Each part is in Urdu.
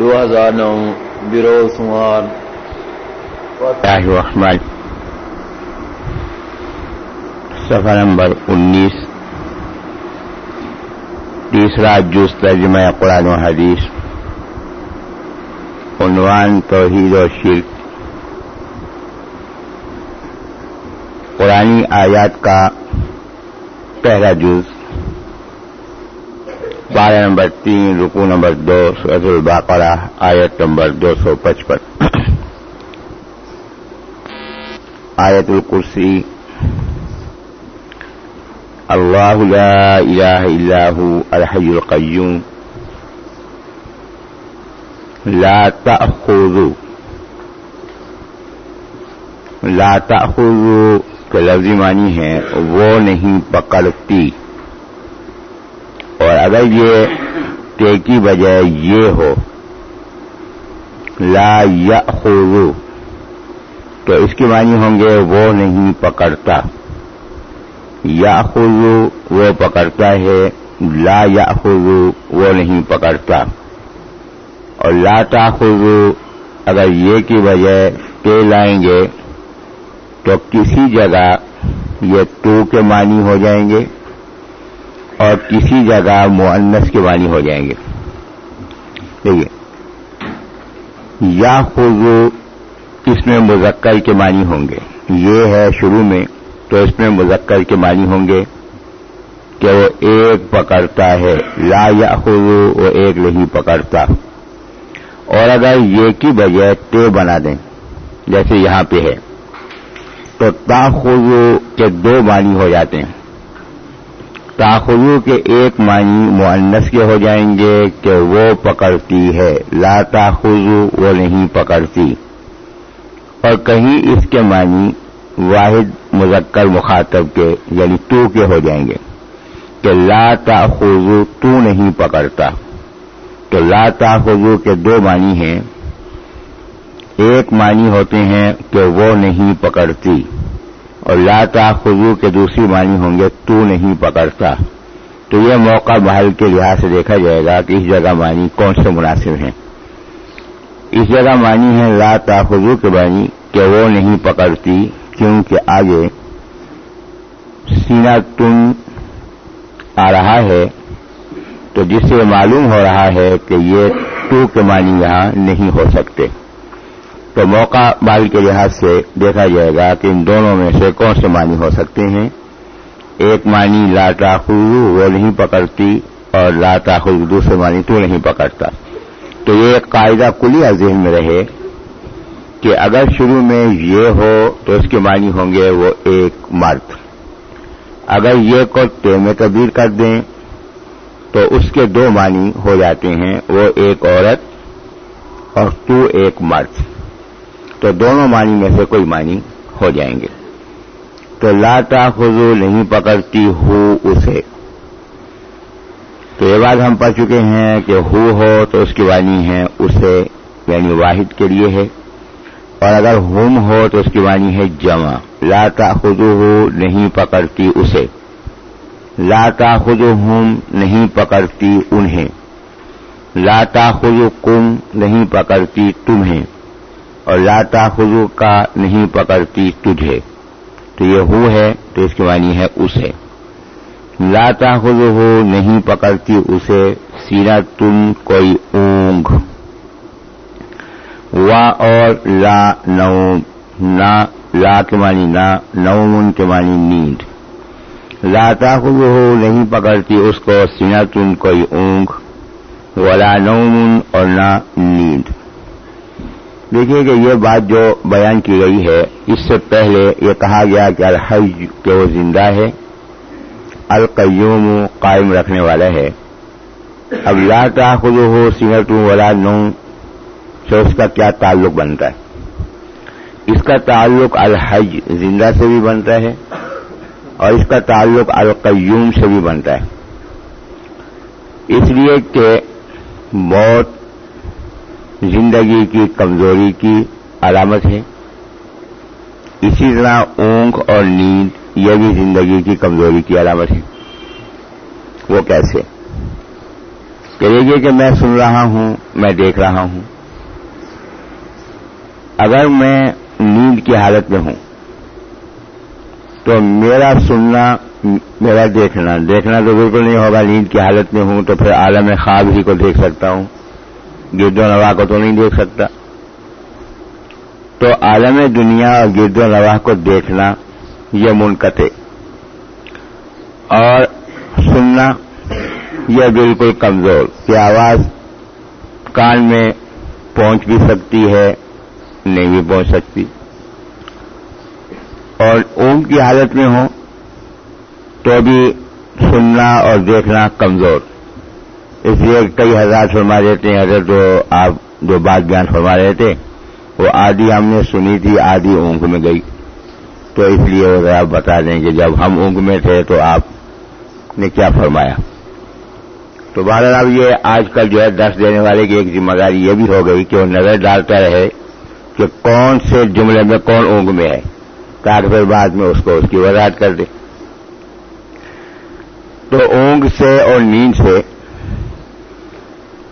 دو ہزار نو برو سمار صفحہ نمبر انیس. تیسرا جز ترجمہ قرآن و حدیث. عنوان توحید و شرک. قرآنی آیات کا پہلا جز. بارہ نمبر تین رکو نمبر دو سعد الباقرہ، آیت نمبر دو سو پچپن۔ آیت الکرسی۔ اللہ لا الہ الا هو الحی القیوم۔ لا تأخذ لا تأخذ کے لفظی معنی ہے، وہ نہیں پکڑتی۔ اور اگر یہ تے کی بجائے یہ ہو، لا یأخذ تو اس کی معنی ہوں گے وہ نہیں پکڑتا۔ یا وہ پکڑتا ہے، لا یا وہ نہیں پکڑتا۔ اور لا تاخذ اگر یہ کی وجہ تے لائیں گے، تو کسی جگہ یہ تو کے معنی ہو جائیں گے۔ اور کسی جگہ معنس کے معنی ہو جائیں گے۔ دیکھیے۔ یا خود اس میں مذکر کے معنی ہوں گے۔ یہ ہے شروع میں تو اس میں مذکر کے معنی ہوں گے کہ وہ ایک پکڑتا ہے۔ لا یا وہ ایک نہیں پکڑتا۔ اور اگر یہ کی بجائے تے بنا دیں، جیسے یہاں پہ ہے، تو تاخذو کے دو معنی ہو جاتے ہیں۔ تاخذو کے ایک معنی معنس کے ہو جائیں گے کہ وہ پکڑتی ہے۔ لا تاخذو، وہ نہیں پکڑتی۔ اور کہیں اس کے معنی واحد، مذکر، مخاطب کے یعنی تو کے ہو جائیں گے کہ لا تاخذو، تو نہیں پکڑتا۔ تو لا تاخذو کے دو معنی ہیں۔ ایک معنی ہوتے ہیں کہ وہ نہیں پکڑتی۔ اور لا تاخذو کے دوسری معنی ہوں گے، تو نہیں پکڑتا۔ تو یہ موقع محل کے لحاظ سے دیکھا جائے گا کہ اس جگہ معنی کون سے مناسب ہیں۔ اس جگہ مانی ہے لا تاخذو کے بانی کہ وہ نہیں پکڑتی، کیونکہ آگے سینا تم آ رہا ہے۔ تو جس سے معلوم ہو رہا ہے کہ یہ تو کے معنی یہاں نہیں ہو سکتے۔ تو موقع بال کے لحاظ سے دیکھا جائے گا کہ ان دونوں میں سے کون سے معنی ہو سکتے ہیں۔ ایک معنی لا تاخذو وہ نہیں پکڑتی اور لا تاخذ دوسرے معنی تو نہیں پکڑتا۔ تو یہ ایک قاعدہ کلی ذہن میں رہے کہ اگر شروع میں یہ ہو تو اس کے معنی ہوں گے وہ ایک مرد۔ اگر یہ کو تے میں تبدیل کر دیں تو اس کے دو معنی ہو جاتے ہیں، وہ ایک عورت اور تو ایک مرد۔ تو دونوں معنی میں سے کوئی معنی ہو جائیں گے۔ تو لاتا خزو نہیں پکڑتی، ہو اسے۔ تو یہ بات ہم پڑھ چکے ہیں کہ ہو ہو تو اس کی وانی ہے اسے یعنی واحد کے لیے ہے۔ اور اگر ہوم ہو تو اس کی وانی ہے جمع۔ لاتا خود ہو نہیں پکڑتی اسے۔ لاتا خود ہوم نہیں پکڑتی انہیں۔ لاتا خود کم، نہیں پکڑتی تمہیں۔ اور لاتا خود کا نہیں پکڑتی تجھے۔ تو یہ ہو ہے، تو اس کی وانی ہے اسے۔ لاتا خود ہو نہیں پکڑتی اسے، سینا تم کوئی اونگ۔ وا اور لا نو نا، لا کے معنی نا، نومن کے معنی نیند۔ لاتا خود ہو نہیں پکڑتی اس کو، سینا تم کوئی اونگ۔ ولا نومن اور نہ نیند۔ دیکھیے کہ یہ بات جو بیان کی گئی ہے، اس سے پہلے یہ کہا گیا کہ الحج کہ وہ زندہ ہے، القیوم قائم رکھنے والا ہے۔ اب لا تاخذ ہو سینٹ ولا نو سے اس کا کیا تعلق بنتا ہے؟ اس کا تعلق الحج زندہ سے بھی بنتا ہے اور اس کا تعلق القیوم سے بھی بنتا ہے۔ اس لیے کہ موت زندگی کی کمزوری کی علامت ہے۔ اسی طرح اونگ اور نیند یہ بھی زندگی کی کمزوری کی علامت ہے۔ وہ کیسے؟ کہ دیکھیے کہ میں سن رہا ہوں، میں دیکھ رہا ہوں۔ اگر میں نیند کی حالت میں ہوں، تو میرا سننا، میرا دیکھنا دیکھنا تو بالکل نہیں ہوگا، نیند کی حالت میں ہوں تو پھر عالم خواب ہی کو دیکھ سکتا ہوں۔ گرد و نواح کو تو نہیں دیکھ سکتا۔ تو عالم دنیا اور گرد و نواح کو دیکھنا یہ منقطع اور سننا یہ بالکل کمزور کہ آواز کان میں پہنچ بھی سکتی ہے، نہیں بھی پہنچ سکتی۔ اور اونگ کی حالت میں ہوں تو بھی سننا اور دیکھنا کمزور اس لیے کئی ہزار فرما دیتے ہیں اگر جو آپ جو بات بیان فرما رہے تھے، وہ آدھی ہم نے سنی تھی، آدھی اونگ میں گئی۔ تو اس لیے وہ آپ بتا دیں کہ جب ہم اونگ میں تھے تو آپ نے کیا فرمایا؟ تو بہرحال اب یہ آج کل جو ہے درس دینے والے کی ایک ذمہ داری یہ بھی ہو گئی کہ وہ نظر ڈالتا رہے کہ کون سے جملے میں کون اونگ میں ہے۔ تاکہ پھر بعد میں اس کو اس کی وضاحت کر دے تو اونگ سے اور نیند سے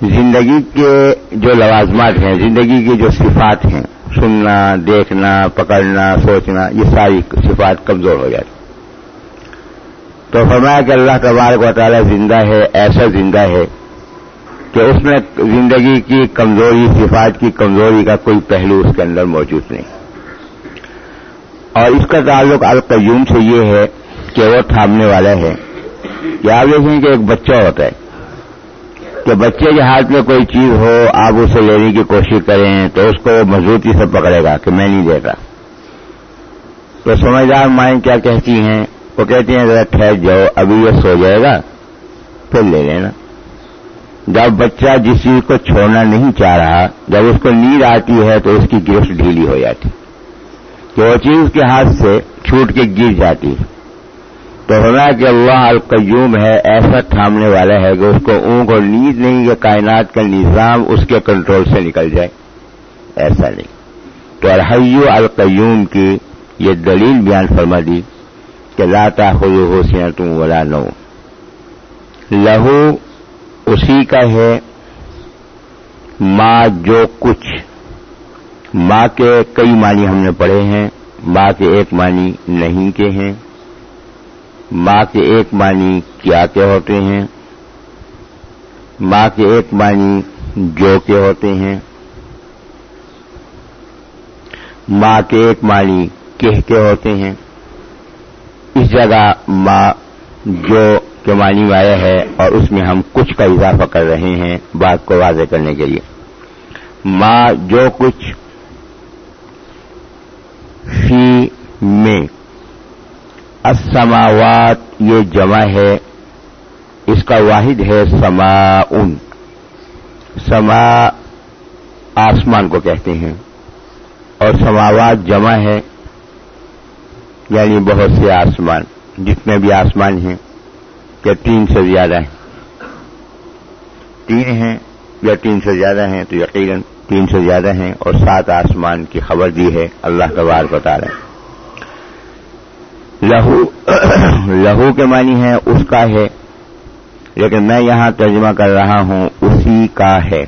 زندگی کے جو لوازمات ہیں، زندگی کی جو صفات ہیں، سننا، دیکھنا، پکڑنا، سوچنا، یہ ساری صفات کمزور ہو جاتی تو فرمایا کہ اللہ تبارک و تعالی زندہ ہے، ایسا زندہ ہے کہ اس میں زندگی کی کمزوری، صفات کی کمزوری کا کوئی پہلو اس کے اندر موجود نہیں۔ اور اس کا تعلق القیوم سے یہ ہے کہ وہ تھامنے والا ہے۔ کہ آپ دیکھیں کہ ایک بچہ ہوتا ہے۔ کہ بچے کے ہاتھ میں کوئی چیز ہو، آپ اسے لینے کی کوشش کریں تو اس کو وہ مضبوطی سے پکڑے گا کہ میں نہیں دیتا تو سمجھدار مائیں کیا کہتی ہیں؟ وہ کہتے ہیں، ذرا ٹھہر جاؤ، ابھی یہ سو جائے گا، پھر لے لینا۔ جب بچہ جس چیز کو چھوڑنا نہیں چاہ رہا، جب اس کو نیند آتی ہے تو اس کی گرفت ڈھیلی ہو جاتی۔ کہ وہ چیز اس کے ہاتھ سے چھوٹ کے گر جاتی۔ ہے تو ہونا کہ اللہ القیوم ہے، ایسا تھامنے والا ہے کہ اس کو اونگ اور نیند نہیں کہ کائنات کا نظام اس کے کنٹرول سے نکل جائے۔ ایسا نہیں۔ تو الحیو القیوم کی یہ دلیل بیان فرما دی کہ لاتا خود ہو تم ولا نو لہو اسی کا ہے ماں جو کچھ۔ ماں کے کئی معنی ہم نے پڑھے ہیں ماں کے ایک معنی نہیں کے ہیں۔ ماں کے ایک معنی کیا کے ہوتے ہیں؟ ماں کے ایک معنی جو کے ہوتے ہیں؟ ماں کے ایک معنی کہہ کے ہوتے ہیں۔ اس جگہ ماں جو کے معنی میں آیا ہے اور اس میں ہم کچھ کا اضافہ کر رہے ہیں بات کو واضح کرنے کے لیے۔ ماں جو کچھ فی میں اسماوات یہ جمع ہے۔ اس کا واحد ہے سما سما آسمان کو کہتے ہیں۔ اور سماوات جمع ہے یعنی بہت سے آسمان، جتنے بھی آسمان ہیں، یا تین سے زیادہ ہیں۔ تین ہیں، یا تین سے زیادہ ہیں، تو یقیناً تین سے زیادہ ہیں، اور سات آسمان کی خبر دی ہے۔ اللہ کا بار بتا رہے ہیں لہو لہو کے معنی ہے اس کا ہے، لیکن میں یہاں ترجمہ کر رہا ہوں اسی کا ہے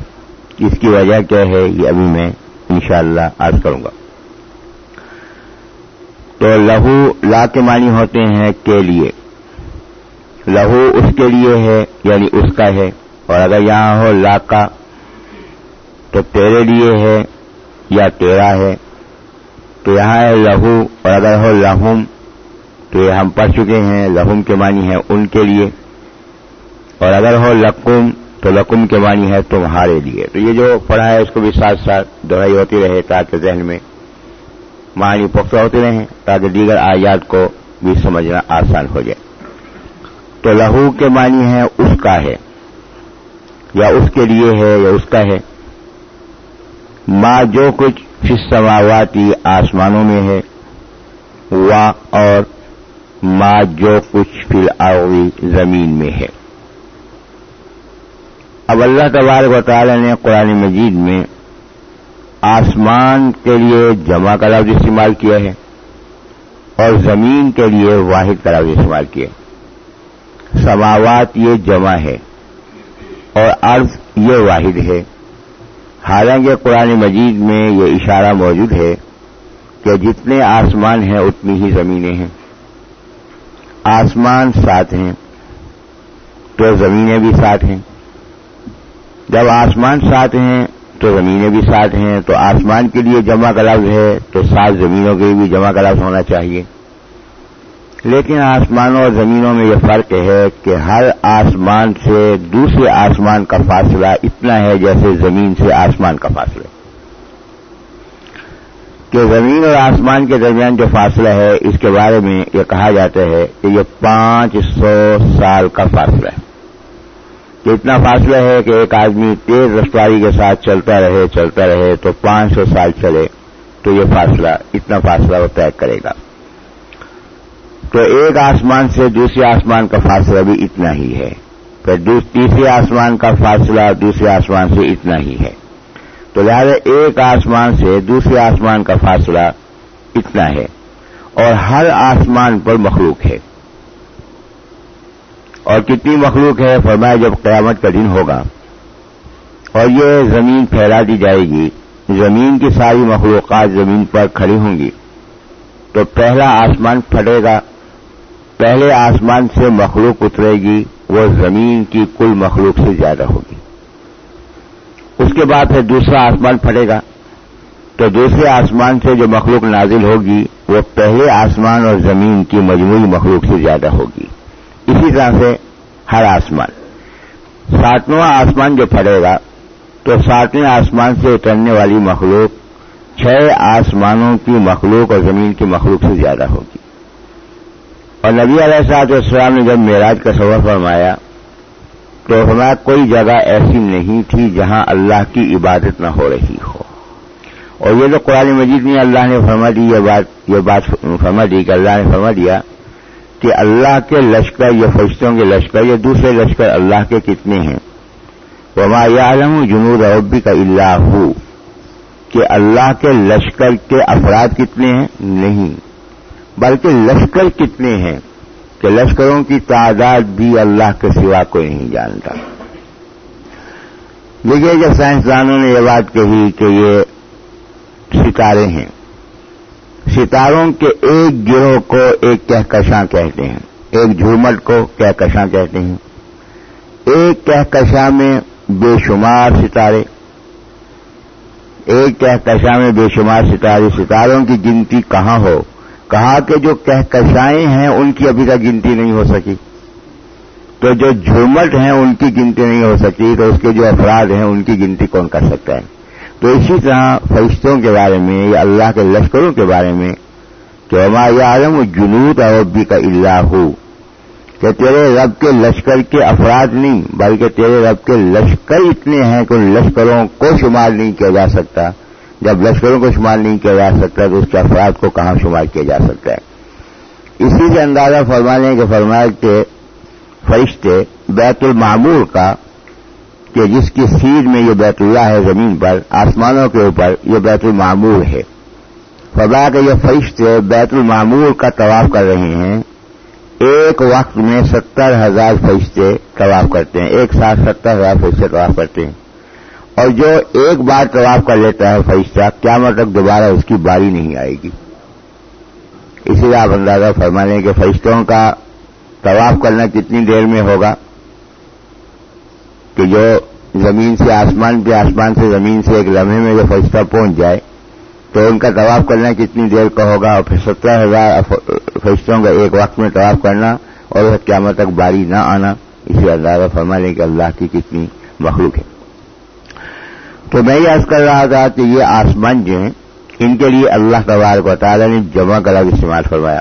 اس کی وجہ کیا ہے یہ ابھی میں انشاءاللہ شاء عرض کروں گا۔ تو لہو لا کے معنی ہوتے ہیں کے لیے۔ لہو اس کے لیے ہے یعنی اس کا ہے، اور اگر یہاں ہو لا کا، تو تیرے لیے ہے یا تیرا ہے۔ تو یہاں ہے لہو، اور اگر ہو لہم تو یہ ہم پڑھ چکے ہیں لہم کے معنی ہے ان کے لیے۔ اور اگر ہو لکم تو لکم کے معنی ہے تمہارے لیے۔ تو یہ جو پڑھا ہے، اس کو بھی ساتھ ساتھ دہائی ہوتی رہے تاکہ ذہن میں معنی پختہ ہوتے رہیں، تاکہ دیگر آیات کو بھی سمجھنا آسان ہو جائے۔ تو لہو کے معنی ہے اس کا ہے، یا اس کے لیے ہے یا اس کا ہے۔ ماں جو کچھ سماواتی آسمانوں میں ہے وا اور ماں جو کچھ فی الآوی زمین میں ہے۔ اب اللہ تبارک و تعالی نے قرآن مجید میں آسمان کے لیے جمع کا لفظ استعمال کیا ہے اور زمین کے لیے واحد کا لفظ استعمال کیا سماوات یہ جمع ہے اور عرض یہ واحد ہے۔ حالانکہ قرآن مجید میں یہ اشارہ موجود ہے کہ جتنے آسمان ہیں اتنی ہی زمینیں ہیں۔ آسمان ساتھ ہیں تو زمینیں بھی ساتھ ہیں۔ جب آسمان ساتھ ہیں تو زمینیں بھی ساتھ ہیں، تو آسمان کے لیے جمع کا لفظ ہے تو سات زمینوں کے لیے بھی جمع کا لفظ ہونا چاہیے۔ لیکن آسمانوں اور زمینوں میں یہ فرق ہے کہ ہر آسمان سے دوسرے آسمان کا فاصلہ اتنا ہے جیسے زمین سے آسمان کا فاصلہ۔ کہ زمین اور آسمان کے درمیان جو فاصلہ ہے، اس کے بارے میں یہ کہا جاتا ہے کہ یہ پانچ سو سال کا فاصلہ ہے۔ کہ اتنا فاصلہ ہے کہ ایک آدمی تیز رفتاری کے ساتھ چلتا رہے چلتا رہے، تو پانچ سو سال چلے، تو یہ فاصلہ، اتنا فاصلہ وہ طے کرے گا۔ تو ایک آسمان سے دوسرے آسمان کا فاصلہ بھی اتنا ہی ہے۔ پھر تیسرے آسمان کا فاصلہ دوسرے آسمان سے اتنا ہی ہے۔ تو لہذا ایک آسمان سے دوسرے آسمان کا فاصلہ اتنا ہے اور ہر آسمان پر مخلوق ہے۔ اور کتنی مخلوق ہے فرمایا جب قیامت کا دن ہوگا اور یہ زمین پھیلا دی جائے گی، زمین کی ساری مخلوقات زمین پر کھڑی ہوں گی۔ تو پہلا آسمان پھٹے گا، پہلے آسمان سے مخلوق اترے گی، وہ زمین کی کل مخلوق سے زیادہ ہوگی۔ اس کے بعد پھر دوسرا آسمان پھٹے گا۔ تو دوسرے آسمان سے جو مخلوق نازل ہوگی، وہ پہلے آسمان اور زمین کی مجموعی مخلوق سے زیادہ ہوگی۔ اسی طرح سے ہر آسمان۔ ساتواں آسمان جو پھٹے گا، تو ساتویں آسمان سے اترنے والی مخلوق چھ آسمانوں کی مخلوق اور زمین کی مخلوق سے زیادہ ہوگی۔ اور نبی علیہ صاحب السلام نے جب معراج کا سفر فرمایا تو ہمارا کوئی جگہ ایسی نہیں تھی جہاں اللہ کی عبادت نہ ہو رہی ہو۔ اور یہ تو قرآن مجید میں اللہ نے فرما دی، یہ بات یہ بات فرما دی کہ اللہ نے فرما دیا کہ اللہ کے لشکر یا فرشتوں کے لشکر یا دوسرے لشکر اللہ کے کتنے ہیں۔ وما عالم جنوب ربی کا اللہ ہو کہ اللہ کے لشکر کے افراد کتنے ہیں؟ نہیں۔ بلکہ لشکر کتنے ہیں؟ کہ لشکروں کی تعداد بھی اللہ کے سوا کوئی نہیں جانتا۔ دیکھیے جب سائنسدانوں نے یہ بات کہی کہ یہ ستارے ہیں۔ ستاروں کے ایک گروہ کو ایک کہکشاں کہتے ہیں۔ ایک جھومٹ کو کہکشاں کہتے ہیں۔ ایک کہکشاں میں بے شمار ستارے۔ ایک کہکشاں میں بے شمار ستارے۔ ستاروں کی گنتی کہاں ہو؟ کہا کہ جو کہکشائیں ہیں ان کی ابھی تک گنتی نہیں ہو سکی۔ تو جو جھومٹ ہیں ان کی گنتی نہیں ہو سکی، تو اس کے جو افراد ہیں ان کی گنتی کون کر سکتا ہے؟ تو اسی طرح فرشتوں کے بارے میں یا اللہ کے لشکروں کے بارے میں کہ ہمارے عالم جنوب عربی کا اللہ ہو کہ تیرے رب کے لشکر کے افراد نہیں، بلکہ تیرے رب کے لشکر اتنے ہیں کہ ان لشکروں کو شمار نہیں کیا جا سکتا۔ جب لشکروں کو شمار نہیں کیا جا سکتا تو اس کے افراد کو کہاں شمار کیا جا سکتا ہے؟ اسی سے اندازہ فرمانے کے فرمایا کہ فرشتے بیت المعمور کا، کہ جس کی سیڈ میں یہ بیت اللہ ہے زمین پر، آسمانوں کے اوپر یہ بیت المعمور ہے۔ فرمایا کہ یہ فرشتے بیت المعمور کا طواف کر رہے ہیں۔ ایک وقت میں ستر ہزار فرشتے طواف کرتے ہیں۔ ایک ساتھ ستر ہزار فرشتے طواف کرتے ہیں۔ اور جو ایک بار طواف کر لیتا ہے فرشتہ کیا مطلب دوبارہ اس کی باری نہیں آئے گی۔ اسی لیے آپ اندازہ فرما لیں کہ فرشتوں کا طواف کرنا کتنی دیر میں ہوگا؟ کہ جو زمین سے آسمان پہ، آسمان سے زمین سے ایک لمحے میں جو فرشتہ پہنچ جائے، تو ان کا طواف کرنا کتنی دیر کا ہوگا؟ اور پھر ستر ہزار فرشتوں کا ایک وقت میں طواف کرنا اور قیامت تک باری نہ آنا، اسی اندازہ فرما لیں کہ اللہ کی کتنی مخلوق ہے۔ تو میں یہ عرض کر رہا تھا کہ یہ آسمان جو ہیں، ان کے لیے اللہ تبارک و تعالیٰ نے جمع کرا استعمال فرمایا۔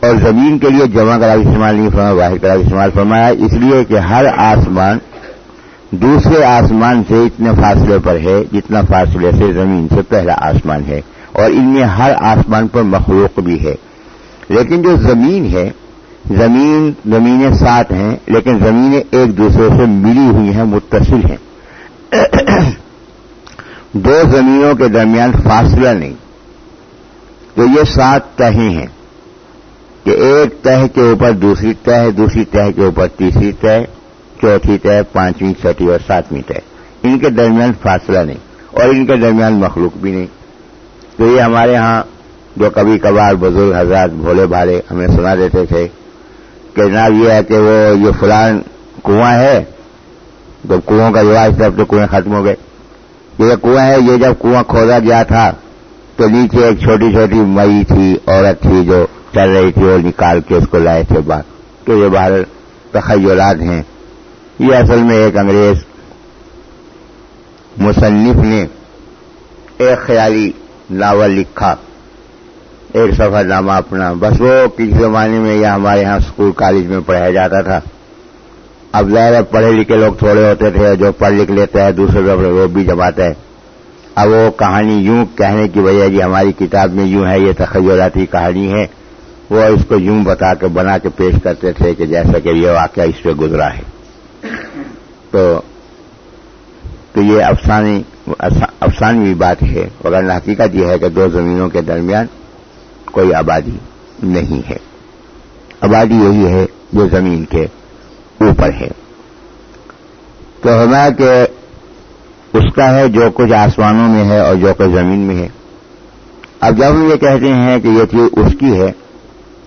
اور زمین کے لیے جمع کرا استعمال نہیں فرمایا واحد کرا استعمال فرمایا۔ اس لیے کہ ہر آسمان دوسرے آسمان سے اتنے فاصلے پر ہے جتنا فاصلے سے زمین سے پہلا آسمان ہے۔ اور ان میں ہر آسمان پر مخلوق بھی ہے۔ لیکن جو زمین ہے، زمین زمینیں سات ہیں، لیکن زمینیں ایک دوسرے سے ملی ہوئی ہیں، متصل ہیں۔ دو زمینوں کے درمیان فاصلہ نہیں۔ تو یہ سات تہیں ہیں کہ ایک تہ کے اوپر دوسری تہ دوسری تہ کے اوپر تیسری تہ، چوتھی طے پانچویں، چھٹی اور ساتویں طے ان کے درمیان فاصلہ نہیں اور ان کے درمیان مخلوق بھی نہیں۔ تو یہ ہمارے ہاں جو کبھی کبھار بزرگ حضرات بھولے بھالے ہمیں سنا دیتے تھے کہ جناب یہ ہے کہ وہ یہ فلان کنواں ہے۔ تو کنووں کا رواج تھا، اب تو کنویں ختم ہو گئے۔ یہ کنواں ہے، یہ جب کنواں کھودا گیا تھا، تو نیچے ایک چھوٹی چھوٹی مئی تھی، عورت تھی جو چل رہی تھی اور نکال کے اس کو لائے تھے باہر۔ تو یہ باہر تخیلات ہیں۔ یہ اصل میں ایک انگریز مصنف نے ایک خیالی ناول لکھا۔ ایک سفر نامہ اپنا۔ بس وہ کسی زمانے میں یا ہمارے یہاں اسکول کالج میں پڑھایا جاتا تھا۔ اب ظاہر پڑھے لکھے لوگ تھوڑے ہوتے تھے جو پڑھ لکھ لیتے ہیں، دوسرے لوگ وہ بھی جماتا ہے اب وہ کہانی یوں کہنے کی وجہ جی ہماری کتاب میں یوں ہے، یہ تخیلاتی کہانی ہے وہ اس کو یوں بتا کے، بنا کے پیش کرتے تھے کہ جیسا کہ یہ واقعہ اس پہ گزرا ہے۔ تو تو یہ افسانی افسانوی بات ہے اور حقیقت یہ ہے کہ دو زمینوں کے درمیان کوئی آبادی نہیں ہے۔ آبادی یہی ہے جو زمین کے اوپر ہے۔ تو ہمارا کہ اس کا ہے جو کچھ آسمانوں میں ہے اور جو کچھ زمین میں ہے۔ اب جب ہم یہ کہتے ہیں کہ یہ چیز اس کی ہے،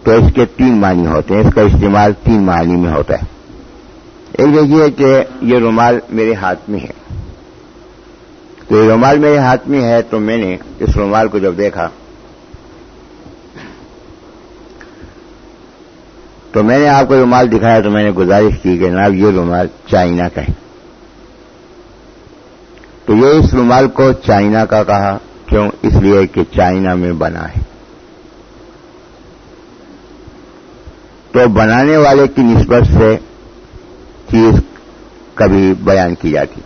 تو اس کے تین معنی ہوتے ہیں۔ اس کا استعمال تین معنی میں ہوتا ہے۔ ایک دیکھیے کہ یہ رومال میرے ہاتھ میں ہے۔ تو یہ رومال میرے ہاتھ میں ہے تو میں نے اس رومال کو جب دیکھا تو میں نے آپ کو رومال دکھایا تو میں نے گزارش کی کہ جناب یہ رومال چائنا کا ہے۔ تو یہ اس رومال کو چائنا کا کہا، کیوں؟ اس لیے کہ چائنا میں بنا ہے۔ تو بنانے والے کی نسبت سے چیز کبھی بیان کی جاتی۔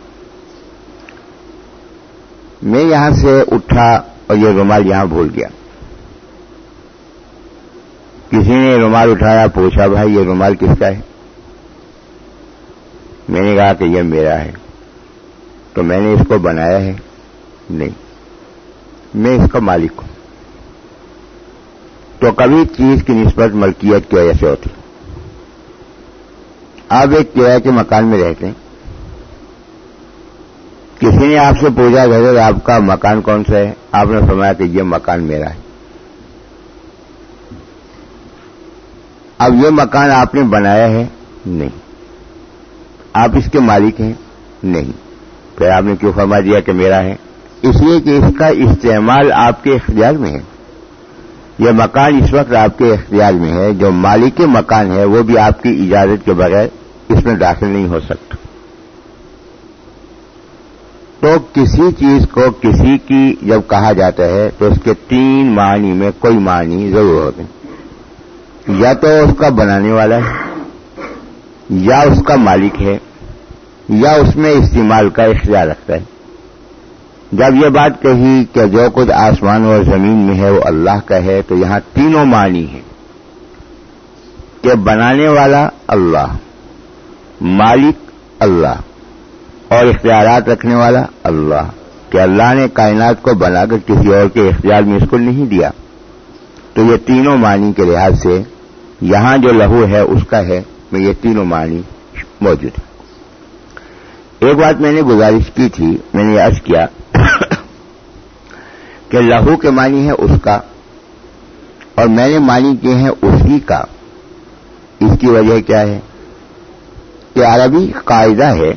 میں یہاں سے اٹھا اور یہ رومال یہاں بھول گیا۔ کسی نے رومال اٹھایا، پوچھا، بھائی، یہ رومال کس کا ہے؟ میں نے کہا کہ یہ میرا ہے۔ تو میں نے اس کو بنایا ہے؟ نہیں۔ میں اس کا مالک ہوں۔ تو کبھی چیز کی نسبت ملکیت کی وجہ سے ہوتی۔ آپ ایک کرایہ کے مکان میں رہتے ہیں۔ کسی نے آپ سے پوچھا کہ آپ کا مکان کون سا ہے؟ آپ نے فرمایا کہ یہ مکان میرا ہے۔ اب یہ مکان آپ نے بنایا ہے؟ نہیں۔ آپ اس کے مالک ہیں؟ نہیں۔ پھر آپ نے کیوں فرما دیا کہ میرا ہے؟ اس لیے کہ اس کا استعمال آپ کے اختیار میں ہے۔ یہ مکان اس وقت آپ کے اختیار میں ہے، جو مالک مکان ہے، وہ بھی آپ کی اجازت کے بغیر اس میں داخل نہیں ہو سکتا۔ تو کسی چیز کو کسی کی جب کہا جاتا ہے تو اس کے تین معنی میں کوئی معنی ضرور ہوتے ہیں۔ یا تو اس کا بنانے والا ہے، یا اس کا مالک ہے، یا اس میں استعمال کا اختیار رکھتا ہے۔ جب یہ بات کہی کہ جو کچھ آسمان اور زمین میں ہے وہ اللہ کا ہے، تو یہاں تینوں معنی ہیں۔ کہ بنانے والا اللہ، مالک اللہ، اور اختیارات رکھنے والا اللہ۔ کہ اللہ نے کائنات کو بنا کر کسی اور کے اختیار میں اس کو نہیں دیا۔ تو یہ تینوں معنی کے لحاظ سے یہاں جو لہو ہے اس کا ہے، میں یہ تینوں معنی موجود ہے ایک بات میں نے گزارش کی تھی، میں نے عرض کیا کہ لہو کے معنی ہے اس کا اور میں نے معنی کیے ہیں اسی کا۔ اس کی وجہ کیا ہے؟ کہ عربی قاعدہ ہے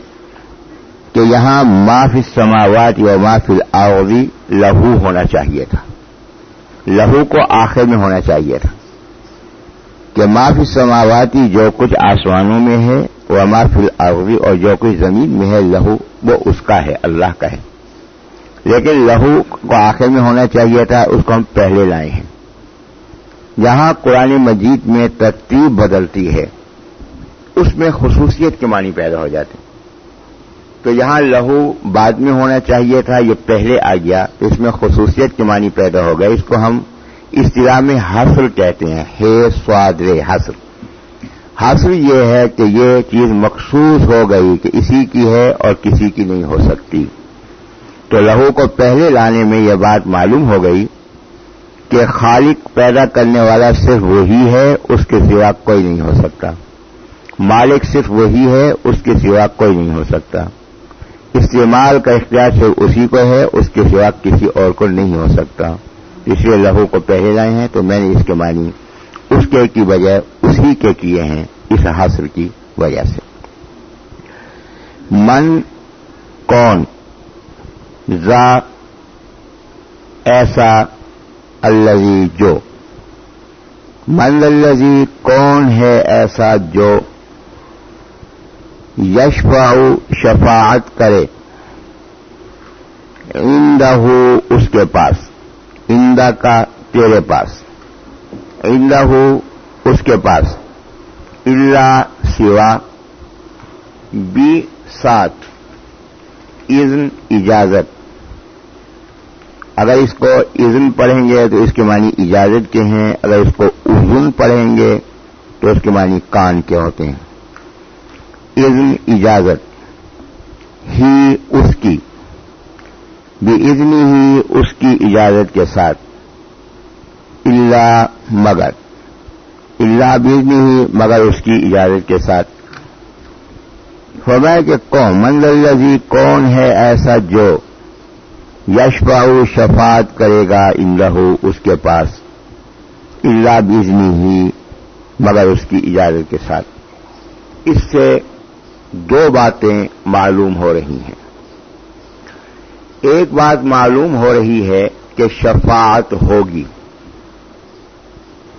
کہ یہاں معاف سماوات یا معاف آوی لہو ہونا چاہیے تھا۔ لہو کو آخر میں ہونا چاہیے تھا۔ کہ معافی سماواتی جو کچھ آسمانوں میں ہے وہ معافی العوی اور جو کچھ زمین میں ہے، لہو وہ اس کا ہے، اللہ کا ہے۔ لیکن لہو کو آخر میں ہونا چاہیے تھا، اس کو ہم پہلے لائے ہیں۔ جہاں قرآن مجید میں ترتیب بدلتی ہے، اس میں خصوصیت کے معنی پیدا ہو جاتے تو یہاں لہو بعد میں ہونا چاہیے تھا، یہ پہلے آ گیا، تو اس میں خصوصیت کے معنی پیدا ہو گئے۔ اس کو ہم اصطلاح میں حاصل کہتے ہیں، ہے سواد حاصل۔ حاصل یہ ہے کہ یہ چیز مخصوص ہو گئی کہ اسی کی ہے اور کسی کی نہیں ہو سکتی۔ تو لہو کو پہلے لانے میں یہ بات معلوم ہو گئی کہ خالق پیدا کرنے والا صرف وہی ہے، اس کے سوا کوئی نہیں ہو سکتا۔ مالک صرف وہی ہے، اس کے سوا کوئی نہیں ہو سکتا۔ استعمال کا اختیار صرف اسی کو ہے، اس کے سوا کسی اور کو نہیں ہو سکتا۔ اس لیے لہو کو پہلے لائے ہیں، تو میں نے اس کے معنی، اس کے کی بجائے اسی کے کیے ہیں، اس حاصل کی وجہ سے۔ من، کون، ذا، ایسا الزی جو۔ من الزی کون ہے، ایسا، جو۔ یشفا شفاعت کرے۔ اندہ اس کے پاس۔ اندہ کا تیرے پاس۔ اندہ اس کے پاس۔ اللہ سوا۔ بی ساتھ اذن اجازت۔ اگر اس کو اذن پڑھیں گے تو اس کے معنی اجازت کے ہیں۔ اگر اس کو اذن پڑھیں گے تو اس کے معنی کان کے ہوتے ہیں۔ اذن اجازت، ہی اس کی بھی اذنی ہی اس کی اجازت کے ساتھ اللہ مگر اللہ بیزنی ہی مگر اس کی اجازت کے ساتھ۔ فرمایا کہ کون مند الزی کون ہے ایسا جو یش شفات کرے گا ان اس کے پاس اللہ بیزنی ہی مگر اس کی اجازت کے ساتھ۔ اس سے دو باتیں معلوم ہو رہی ہیں۔ ایک بات معلوم ہو رہی ہے کہ شفاعت ہوگی۔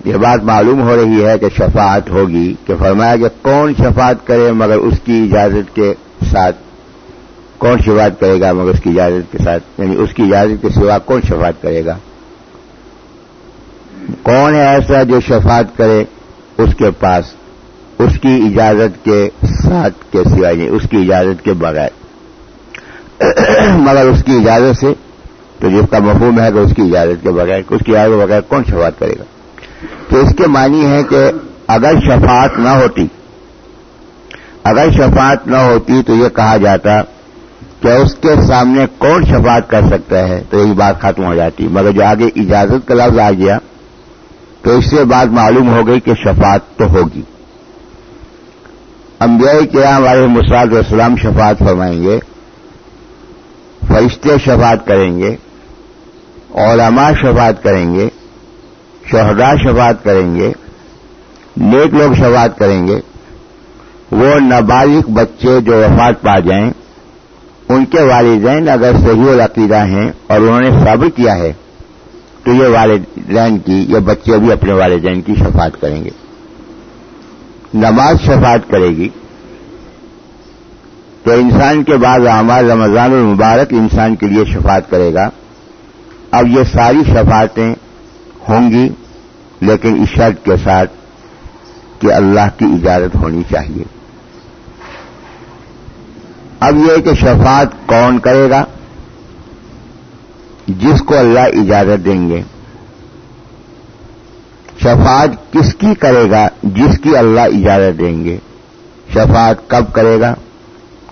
یہ بات معلوم ہو رہی ہے کہ شفاعت ہوگی کہ فرمایا کہ کون شفاعت کرے مگر اس کی اجازت کے ساتھ کون شفاعت کرے گا مگر اس کی اجازت کے ساتھ؟ یعنی اس کی اجازت کے سوا کون شفاعت کرے گا؟ کون ہے ایسا جو شفاعت کرے اس کے پاس؟ اس کی اجازت کے ساتھ کے سوا یعنی اس کی اجازت کے بغیر۔ مگر اس کی اجازت سے، تو جس کا مفہوم ہے کہ اس کی اجازت کے بغیر، اس کی اجازت کے بغیر کون شفاعت کرے گا؟ تو اس کے معنی ہے کہ اگر شفاعت نہ ہوتی، اگر شفاعت نہ ہوتی تو یہ کہا جاتا کہ اس کے سامنے کون شفاعت کر سکتا ہے، تو یہ بات ختم ہو جاتی۔ مگر جو آگے اجازت کا لفظ آ گیا، تو اس سے بات معلوم ہو گئی کہ شفاعت تو ہوگی۔ انبیاء کیا ہمارے مساط اسلام شفاعت فرمائیں گے، فرشتے شفاعت کریں گے، علماء شفاعت کریں گے شہدا شفاعت کریں گے، نیک لوگ شفاعت کریں گے، وہ نابالغ بچے جو وفات پا جائیں، ان کے والدین اگر صحیح العقیدہ ہیں اور انہوں نے صبر کیا ہے، تو یہ والدین کی، یہ بچے بھی اپنے والدین کی شفاعت کریں گے۔ نماز شفاعت کرے گی تو انسان کے بعد اعمال رمضان المبارک انسان کے لیے شفاعت کرے گا۔ اب یہ ساری شفاعتیں ہوں گی، لیکن اس شرط کے ساتھ کہ اللہ کی اجازت ہونی چاہیے۔ اب یہ کہ شفاعت کون کرے گا؟ جس کو اللہ اجازت دیں گے۔ شفاعت کس کی کرے گا جس کی اللہ اجازت دیں گے؟ شفاعت کب کرے گا؟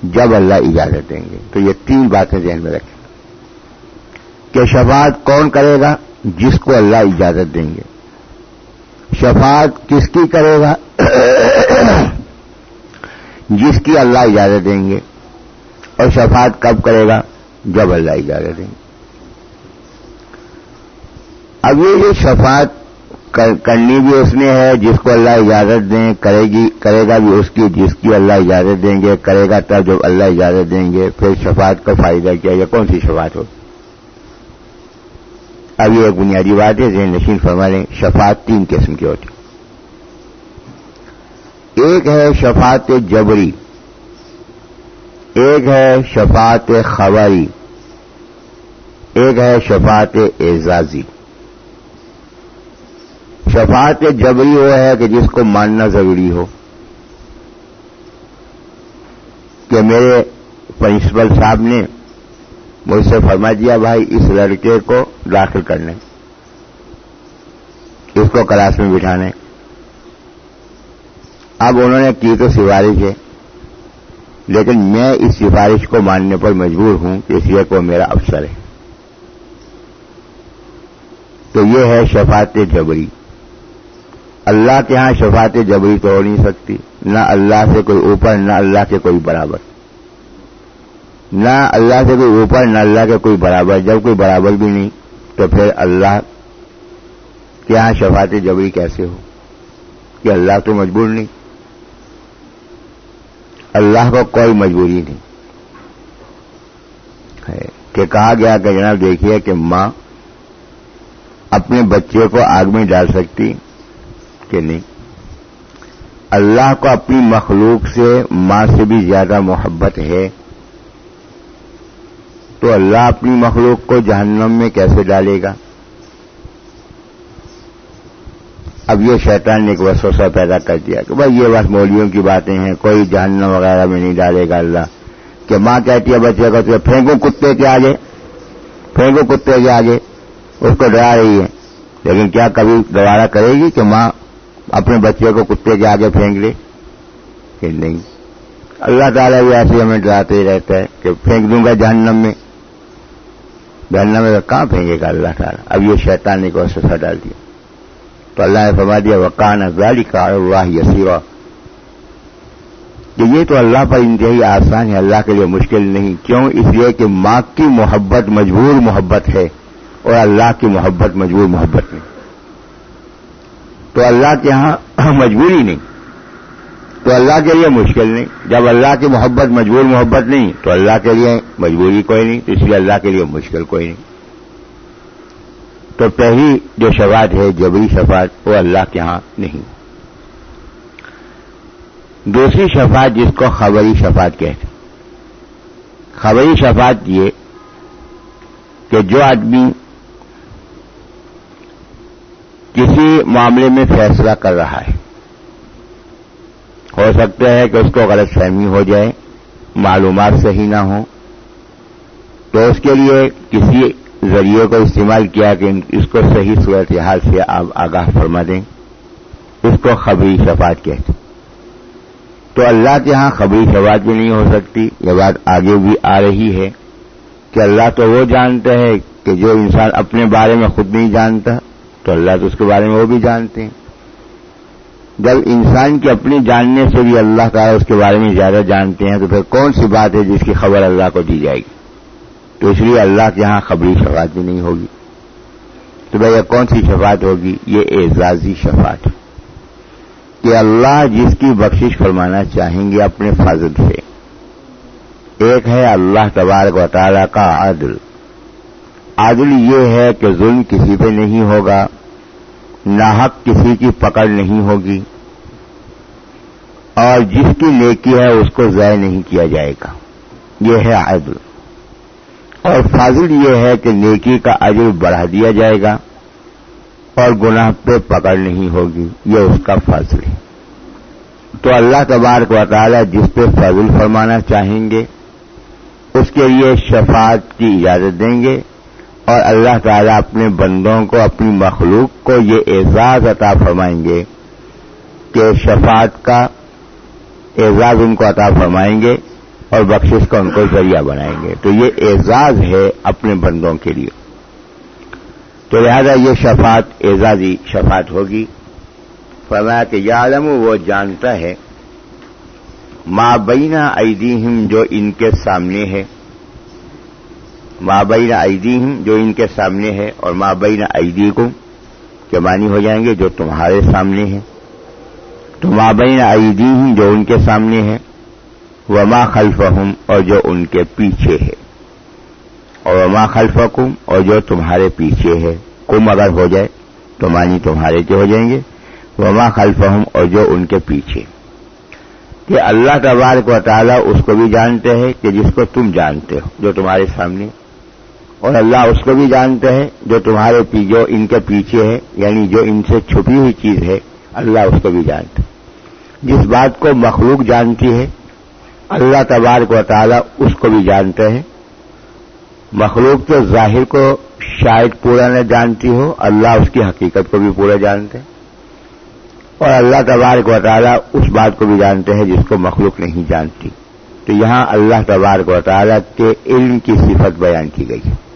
جب اللہ اجازت دیں گے۔ تو یہ تین باتیں ذہن میں رکھیں۔ کہ شفاعت کون کرے گا؟ جس کو اللہ اجازت دیں گے۔ شفاعت کس کی کرے گا؟ جس کی اللہ اجازت دیں گے۔ اور شفاعت کب کرے گا؟ جب اللہ اجازت دیں گے۔ اب یہ جو شفاعت کرنی بھی اس نے ہے، جس کو اللہ اجازت دیں، کرے گی، کرے گا بھی اس کی، جس کی اللہ اجازت دیں گے، کرے گا تب جب اللہ اجازت دیں گے، پھر شفاعت کا فائدہ کیا یا کون سی شفاعت ہوگی اب یہ ایک بنیادی بات ہے، ذہن نشین فرما لیں، شفاعت تین قسم کی ہوتی ایک ہے شفاعت جبری، ایک ہے شفاعت خبری، ایک ہے شفاعت اعزازی۔ شفاعت جبری وہ ہے کہ جس کو ماننا ضروری ہو۔ کہ میرے پرنسپل صاحب نے مجھ سے فرما دیا جی، بھائی اس لڑکے کو داخل کرنے اس کو کلاس میں بٹھانے۔ اب انہوں نے کی تو سفارش ہے، لیکن میں اس سفارش کو ماننے پر مجبور ہوں کہ اس لیے کو میرا افسر ہے۔ تو یہ ہے شفاعت جبری۔ اللہ کے ہاں شفاعت جبری تو ہو نہیں سکتی۔ نہ اللہ سے کوئی اوپر، نہ اللہ کے کوئی برابر۔ نہ اللہ سے کوئی اوپر، نہ اللہ کے کوئی برابر۔ جب کوئی برابر بھی نہیں، تو پھر اللہ کے یہاں شفاعت جبری کیسے ہو؟ کہ اللہ تو مجبور نہیں۔ اللہ کو کوئی مجبوری نہیں۔ کہ کہا گیا کہ جناب دیکھیے کہ ماں اپنے بچے کو آگ میں ڈال سکتی کہ نہیں اللہ کو اپنی مخلوق سے ماں سے بھی زیادہ محبت ہے۔ تو اللہ اپنی مخلوق کو جہنم میں کیسے ڈالے گا؟ اب یہ شیطان نے ایک وسوسہ پیدا کر دیا کہ بھائی یہ بس مولویوں کی باتیں ہیں، کوئی جہنم وغیرہ میں نہیں ڈالے گا اللہ۔ کہ ماں کہتی ہے بچے کو تو پھینکو کتے کے آگے پھینکو کتے کے آگے، اس کو ڈرا رہی ہے۔ لیکن کیا کبھی گوارا کرے گی کہ ماں اپنے بچے کو کتے کے آگے پھینک لے کہ نہیں۔ اللہ تعالیٰ بھی ایسے ہمیں ڈراتے ہی رہتا ہے کہ پھینک دوں گا جہنم میں۔ جہنم میں کہاں پھینکے گا اللہ تعالیٰ؟ اب یہ شیطان نے کو وسوسہ ڈال دیا؟ تو اللہ نے فرما دیا وکان ازالی کا واہ یسیوا کہ یہ تو اللہ پر انتہائی آسان ہے، اللہ کے لیے مشکل نہیں۔ کیوں؟ اس لیے کہ ماں کی محبت مجبور محبت ہے اور اللہ کی محبت مجبور محبت نہیں۔ تو اللہ کے یہاں مجبوری نہیں۔ تو اللہ کے لیے مشکل نہیں۔ جب اللہ کی محبت مجبور محبت نہیں، تو اللہ کے لیے مجبوری کوئی نہیں۔ تو اس لیے اللہ کے لیے مشکل کوئی نہیں۔ تو پہلی جو شفاعت ہے، جبری شفاعت، وہ اللہ کے ہاں نہیں۔ دوسری شفاعت جس کو خبری شفاعت کہتے خبری شفاعت یہ کہ جو آدمی کسی معاملے میں فیصلہ کر رہا ہے۔ ہو سکتا ہے کہ اس کو غلط فہمی ہو جائے، معلومات صحیح نہ ہوں۔ تو اس کے لیے کسی ذریعے کو استعمال کیا کہ اس کو صحیح صورت حال سے آپ آگاہ فرما دیں۔ اس کو خبری شفاعت کہتے۔ تو اللہ کے ہاں خبری شفاعت بھی نہیں ہو سکتی، یہ بات آگے بھی آ رہی ہے کہ اللہ تو وہ جانتا ہے کہ جو انسان اپنے بارے میں خود نہیں جانتا تو اللہ تو اس کے بارے میں وہ بھی جانتے ہیں۔ جب انسان کی اپنی جاننے سے بھی اللہ کا اس کے بارے میں زیادہ جانتے ہیں تو پھر کون سی بات ہے جس کی خبر اللہ کو دی جائے گی؟ تو اس لیے اللہ کے یہاں خبری شفاعت بھی نہیں ہوگی۔ تو بھائی یہ کون سی شفاعت ہوگی؟ یہ اعزازی شفاعت کہ اللہ جس کی بخشش فرمانا چاہیں گے اپنے فضل سے۔ ایک ہے اللہ تبارک و تعالی کا عادل عادل یہ ہے کہ ظلم کسی پہ نہیں ہوگا، ناحق کسی کی پکڑ نہیں ہوگی، اور جس کی نیکی ہے اس کو ضائع نہیں کیا جائے گا۔ یہ ہے عدل۔ اور فاضل یہ ہے کہ نیکی کا عجل بڑھا دیا جائے گا اور گناہ پہ پکڑ نہیں ہوگی۔ یہ اس کا فضل ہے۔ تو اللہ تبارک و تعالی جس پہ فضل فرمانا چاہیں گے، اس کے لیے شفاعت کی اجازت دیں گے۔ اور اللہ تعالیٰ اپنے بندوں کو، اپنی مخلوق کو یہ اعزاز عطا فرمائیں گے کہ شفاعت کا اعزاز ان کو عطا فرمائیں گے اور بخشش کا ان کو ذریعہ بنائیں گے۔ تو یہ اعزاز ہے اپنے بندوں کے لیے۔ تو لہذا یہ شفاعت، اعزازی شفاعت ہوگی۔ فرمایا کہ یا عالم وہ جانتا ہے ماں بینا ایدیہم جو ان کے سامنے ہے۔ مابین ایدیہم، جو ان کے سامنے ہے، اور مابین ایدی کو کے معنی ہو جائیں گے جو تمہارے سامنے ہے تو مابین ایدیہم، جو ان کے سامنے ہے وما خلفہم، اور جو ان کے پیچھے ہے۔ اور وما خلفکم، اور جو تمہارے پیچھے ہے۔ کم اگر ہو جائے، تو معنی تمہارے کے ہو جائیں گے۔ وما خلفہم، اور جو ان کے پیچھے۔ کہ اللہ تبارک و تعالیٰ اس کو بھی جانتے ہیں کہ جس کو تم جانتے ہو، جو تمہارے سامنے اور اللہ اس کو بھی جانتے ہیں جو تمہارے جو ان کے پیچھے ہے یعنی جو ان سے چھپی ہوئی چیز ہے، اللہ اس کو بھی جانتا ہے۔ جس بات کو مخلوق جانتی ہے، اللہ تبارک و تعالی اس کو بھی جانتے ہیں۔ مخلوق کے ظاہر کو شاید پورا نہ جانتی ہو، اللہ اس کی حقیقت کو بھی پورا جانتے ہیں۔ اور اللہ تبارک و تعالی اس بات کو بھی جانتے ہیں جس کو مخلوق نہیں جانتی۔ تو یہاں اللہ تبارک و تعالی کے علم کی صفت بیان کی گئی ہے۔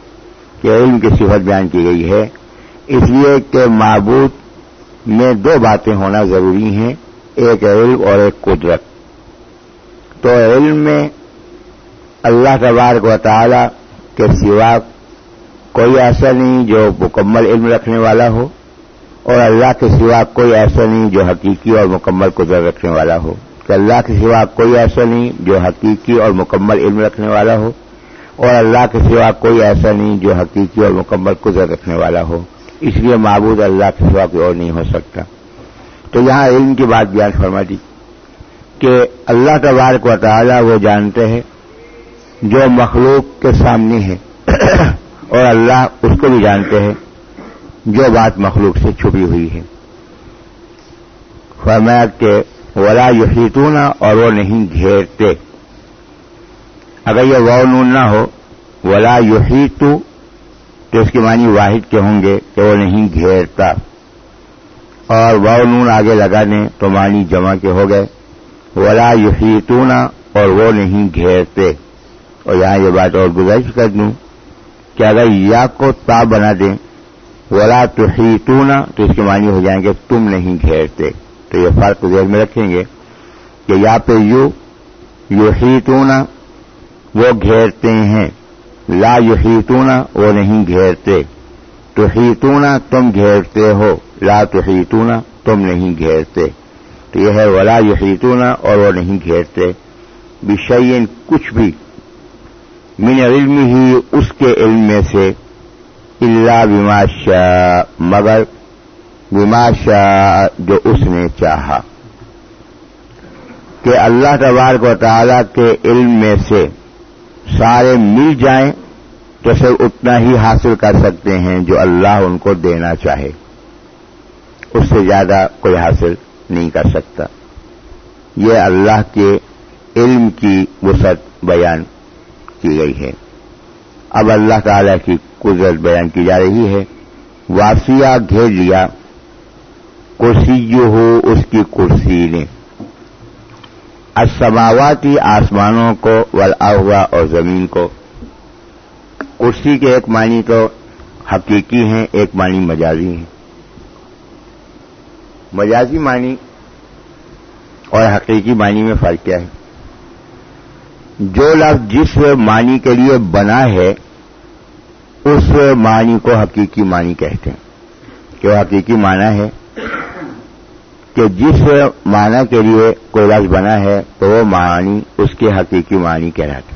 کہ علم کی صفت بیان کی گئی ہے۔ اس لیے کہ معبود میں دو باتیں ہونا ضروری ہیں، ایک علم اور ایک قدرت۔ تو علم میں اللہ تبارک و تعالی کے سوا کوئی ایسا نہیں جو مکمل علم رکھنے والا ہو، اور اللہ کے سوا کوئی ایسا نہیں جو حقیقی اور مکمل قدرت رکھنے والا ہو۔ کہ اللہ کے سوا کوئی ایسا نہیں جو حقیقی اور مکمل علم رکھنے والا ہو۔ اور اللہ کے سوا کوئی ایسا نہیں جو حقیقی اور مکمل قدرت رکھنے والا ہو۔ اس لیے معبود اللہ کے سوا کوئی اور نہیں ہو سکتا۔ تو یہاں علم کی بات بیان فرما دی کہ اللہ تبارک و تعالی وہ جانتے ہیں جو مخلوق کے سامنے ہے اور اللہ اس کو بھی جانتے ہیں جو بات مخلوق سے چھپی ہوئی ہے۔ فرمایا کہ ولا یحیطون اور وہ نہیں گھیرتے۔ اگر یہ و نون نہ ہو، ولا یحیطو تو اس کی معنی واحد کے ہوں گے کہ وہ نہیں گھیرتا۔ اور و نون آگے لگانے تو معنی جمع کے ہو گئے۔ ولا یحیطون اور وہ نہیں گھیرتے۔ اور یہاں یہ بات اور گزارش کر دوں کہ اگر یا کو تا بنا دیں، ولا تو تو اس کے معنی ہو جائیں گے تم نہیں گھیرتے۔ تو یہ فرق ذہن میں رکھیں گے کہ یا پہ یو یو ہی وہ گھیرتے ہیں۔ لا یو ہی وہ نہیں گھیرتے۔ تو ہی تم گھیرتے ہو۔ لا تو تم نہیں گھیرتے۔ تو یہ ہے ولا یو ہی اور وہ نہیں گھیرتے۔ بشین کچھ بھی۔ من علم ہی اس کے علم میں سے۔ اللہ بما مگر بماشا جو اس نے چاہا۔ کہ اللہ تبارک و تعالی کے علم میں سے۔ سارے مل جائیں تو صرف اتنا ہی حاصل کر سکتے ہیں جو اللہ ان کو دینا چاہے۔ اس سے زیادہ کوئی حاصل نہیں کر سکتا۔ یہ اللہ کے علم کی وسعت بیان کی گئی ہے۔ اب اللہ تعالی کی قدرت بیان کی جا رہی ہے۔ واسیہ گھیر لیا۔ کرسی جو ہو اس کی کرسی نے۔ اسماواتی آسمانوں کو ولا اور زمین کو۔ کرسی کے ایک معنی تو حقیقی ہیں، ایک معنی مجازی ہیں۔ مجازی معنی اور حقیقی معنی میں فرق کیا ہے؟ جو لفظ جس معنی کے لیے بنا ہے، اس معنی کو حقیقی معنی کہتے ہیں۔ کہ وہ حقیقی معنی ہے کہ جس معنی کے لیے کوئی لفظ بنا ہے تو وہ معنی اس کے حقیقی معنی کہلاتے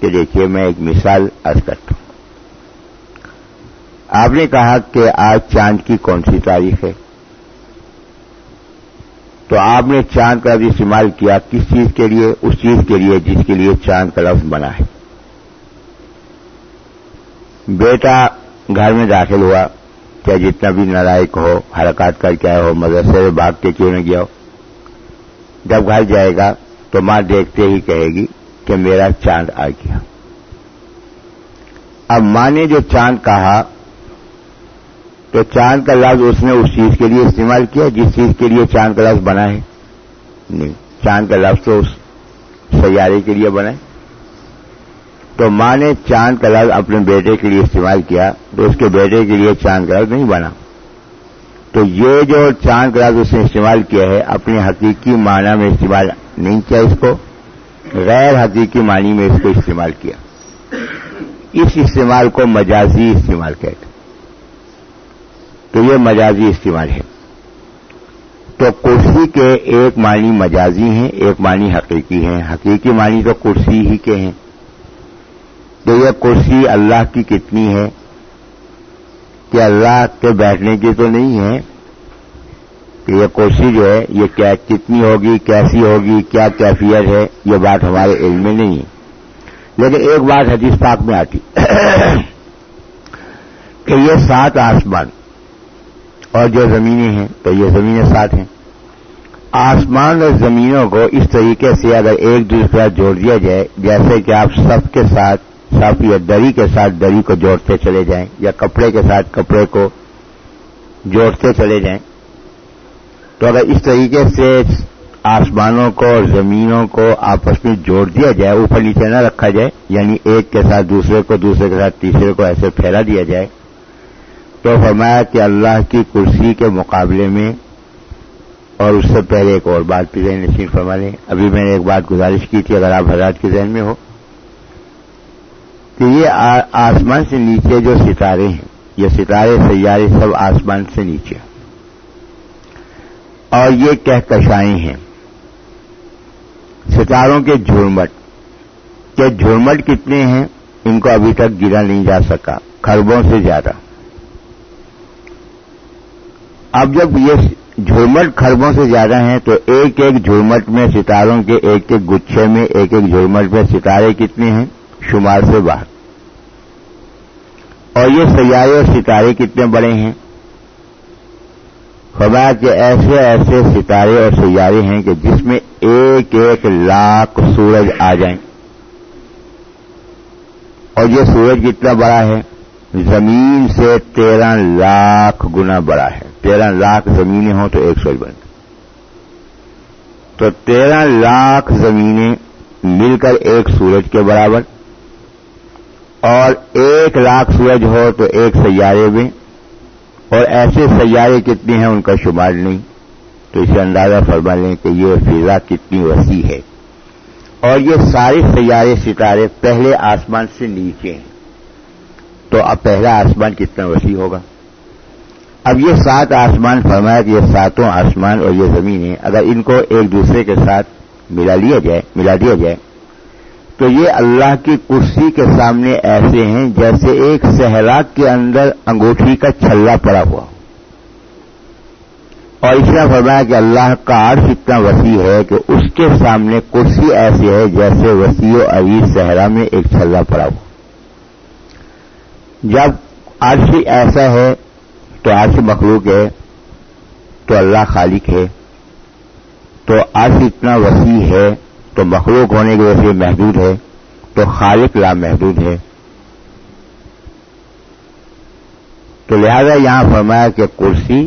کہ دیکھیے میں ایک مثال عرض کرتا ہوں۔ آپ نے کہا کہ آج چاند کی کون سی تاریخ ہے؟ تو آپ نے چاند کا بھی استعمال کیا کس چیز کے لیے؟ اس چیز کے لیے جس کے لیے چاند کا لفظ بنا ہے۔ بیٹا گھر میں داخل ہوا۔ چاہے جتنا بھی نالائک ہو، حرکات کر کے آئے ہو، مدرسے میں بھاگ کے کیوں نہ گیا ہو؟ جب گھر جائے گا تو ماں دیکھتے ہی کہے گی کہ میرا چاند آ گیا۔ اب ماں نے جو چاند کہا، تو چاند کا لفظ اس نے اس چیز کے لیے استعمال کیا جس چیز کے لیے چاند کا لفظ بنا ہے؟ نہیں، چاند کا لفظ تو اس سیارے کے لیے بنا ہے۔ تو ماں نے چاند کا لفظ اپنے بیٹے کے لیے استعمال کیا، تو اس کے بیٹے کے لیے چاند کا لفظ نہیں بنا۔ تو یہ جو چاند کا لفظ اس نے استعمال کیا ہے، اپنے حقیقی معنی میں استعمال نہیں کیا اس کو، غیر حقیقی معنی میں اس کو استعمال کیا۔ اس استعمال کو مجازی استعمال کہتے تو یہ مجازی استعمال ہے۔ تو کرسی کے ایک معنی مجازی ہیں، ایک معنی حقیقی ہیں۔ حقیقی معنی تو کرسی ہی کے ہیں۔ تو یہ کرسی اللہ کی کتنی ہے؟ کہ اللہ کے بیٹھنے کی تو نہیں ہے، کہ یہ کرسی جو ہے، یہ کیا کتنی ہوگی، کیسی ہوگی، کیا کیفیت ہے؟ یہ بات ہمارے علم میں نہیں ہے۔ لیکن ایک بات حدیث پاک میں آتی۔ کہ یہ سات آسمان، اور جو زمینیں ہیں، تو یہ زمینیں سات ہیں۔ آسمان اور زمینوں کو اس طریقے سے اگر ایک دوسرے جوڑ دیا جائے، جیسے کہ آپ سب کے ساتھ صاف یا دری کے ساتھ دری کو جوڑتے چلے جائیں یا کپڑے کے ساتھ کپڑے کو جوڑتے چلے جائیں۔ تو اگر اس طریقے سے آسمانوں کو اور زمینوں کو آپس میں جوڑ دیا جائے، اوپر نیچے نہ رکھا جائے یعنی ایک کے ساتھ دوسرے کو، دوسرے کے ساتھ تیسرے کو ایسے پھیلا دیا جائے، تو فرمایا کہ اللہ کی کرسی کے مقابلے میں، اور اس سے پہلے ایک اور بات بھی ذہن نشین فرما لیں، ابھی میں نے ایک بات گزارش کی تھی، اگر آپ حضرات کے ذہن میں ہو کہ یہ آسمان سے نیچے جو ستارے ہیں، یہ ستارے، سیارے سب آسمان سے نیچے۔ اور یہ کہکشائیں ہیں۔ ستاروں کے جھرمٹ کہ جھرمٹ کتنے ہیں؟ ان کو ابھی تک گرا نہیں جا سکا خربوں سے زیادہ۔ اب جب یہ جھرمٹ خربوں سے زیادہ ہیں، تو ایک ایک جھرمٹ میں ستاروں کے ایک ایک گچھے میں، ایک ایک جھرمٹ میں ستارے کتنے ہیں؟ شمار سے باہر۔ اور یہ سیارے اور ستارے کتنے بڑے ہیں؟ خبر کے ایسے ایسے ستارے اور سیارے ہیں کہ جس میں ایک ایک لاکھ سورج آ جائیں۔ اور یہ سورج کتنا بڑا ہے؟ زمین سے تیرہ لاکھ گنا بڑا ہے۔ تیرہ لاکھ زمینیں ہوں تو ایک سورج بن تو تیرہ لاکھ زمینیں مل کر ایک سورج کے برابر اور ایک لاکھ سورج ہو تو ایک سیارے میں اور ایسے سیارے کتنے ہیں ان کا شمار نہیں۔ تو اسے اندازہ فرما لیں کہ یہ فضا کتنی وسیع ہے۔ اور یہ سارے سیارے ستارے پہلے آسمان سے نیچے ہیں۔ تو اب پہلا آسمان کتنا وسیع ہوگا؟ اب یہ سات آسمان فرمایا کہ یہ ساتوں آسمان اور یہ زمینیں اگر ان کو ایک دوسرے کے ساتھ ملا لیا جائے، ملا دیا جائے تو یہ اللہ کی کرسی کے سامنے ایسے ہیں جیسے ایک سہلاک کے اندر انگوٹھی کا چھلا پڑا ہوا اور اس نے فرمایا کہ اللہ کا عرش اتنا وسیع ہے کہ اس کے سامنے کرسی ایسی ہے جیسے وسیع و عویز صحرا میں ایک چھلا پڑا ہوا جب عرش ایسا ہے تو عرش مخلوق ہے، تو اللہ خالق ہے، تو عرش اتنا وسیع ہے تو مخلوق ہونے کی وجہ سے محدود ہے، تو خالق لا محدود ہے۔ تو لہذا یہاں فرمایا کہ کرسی،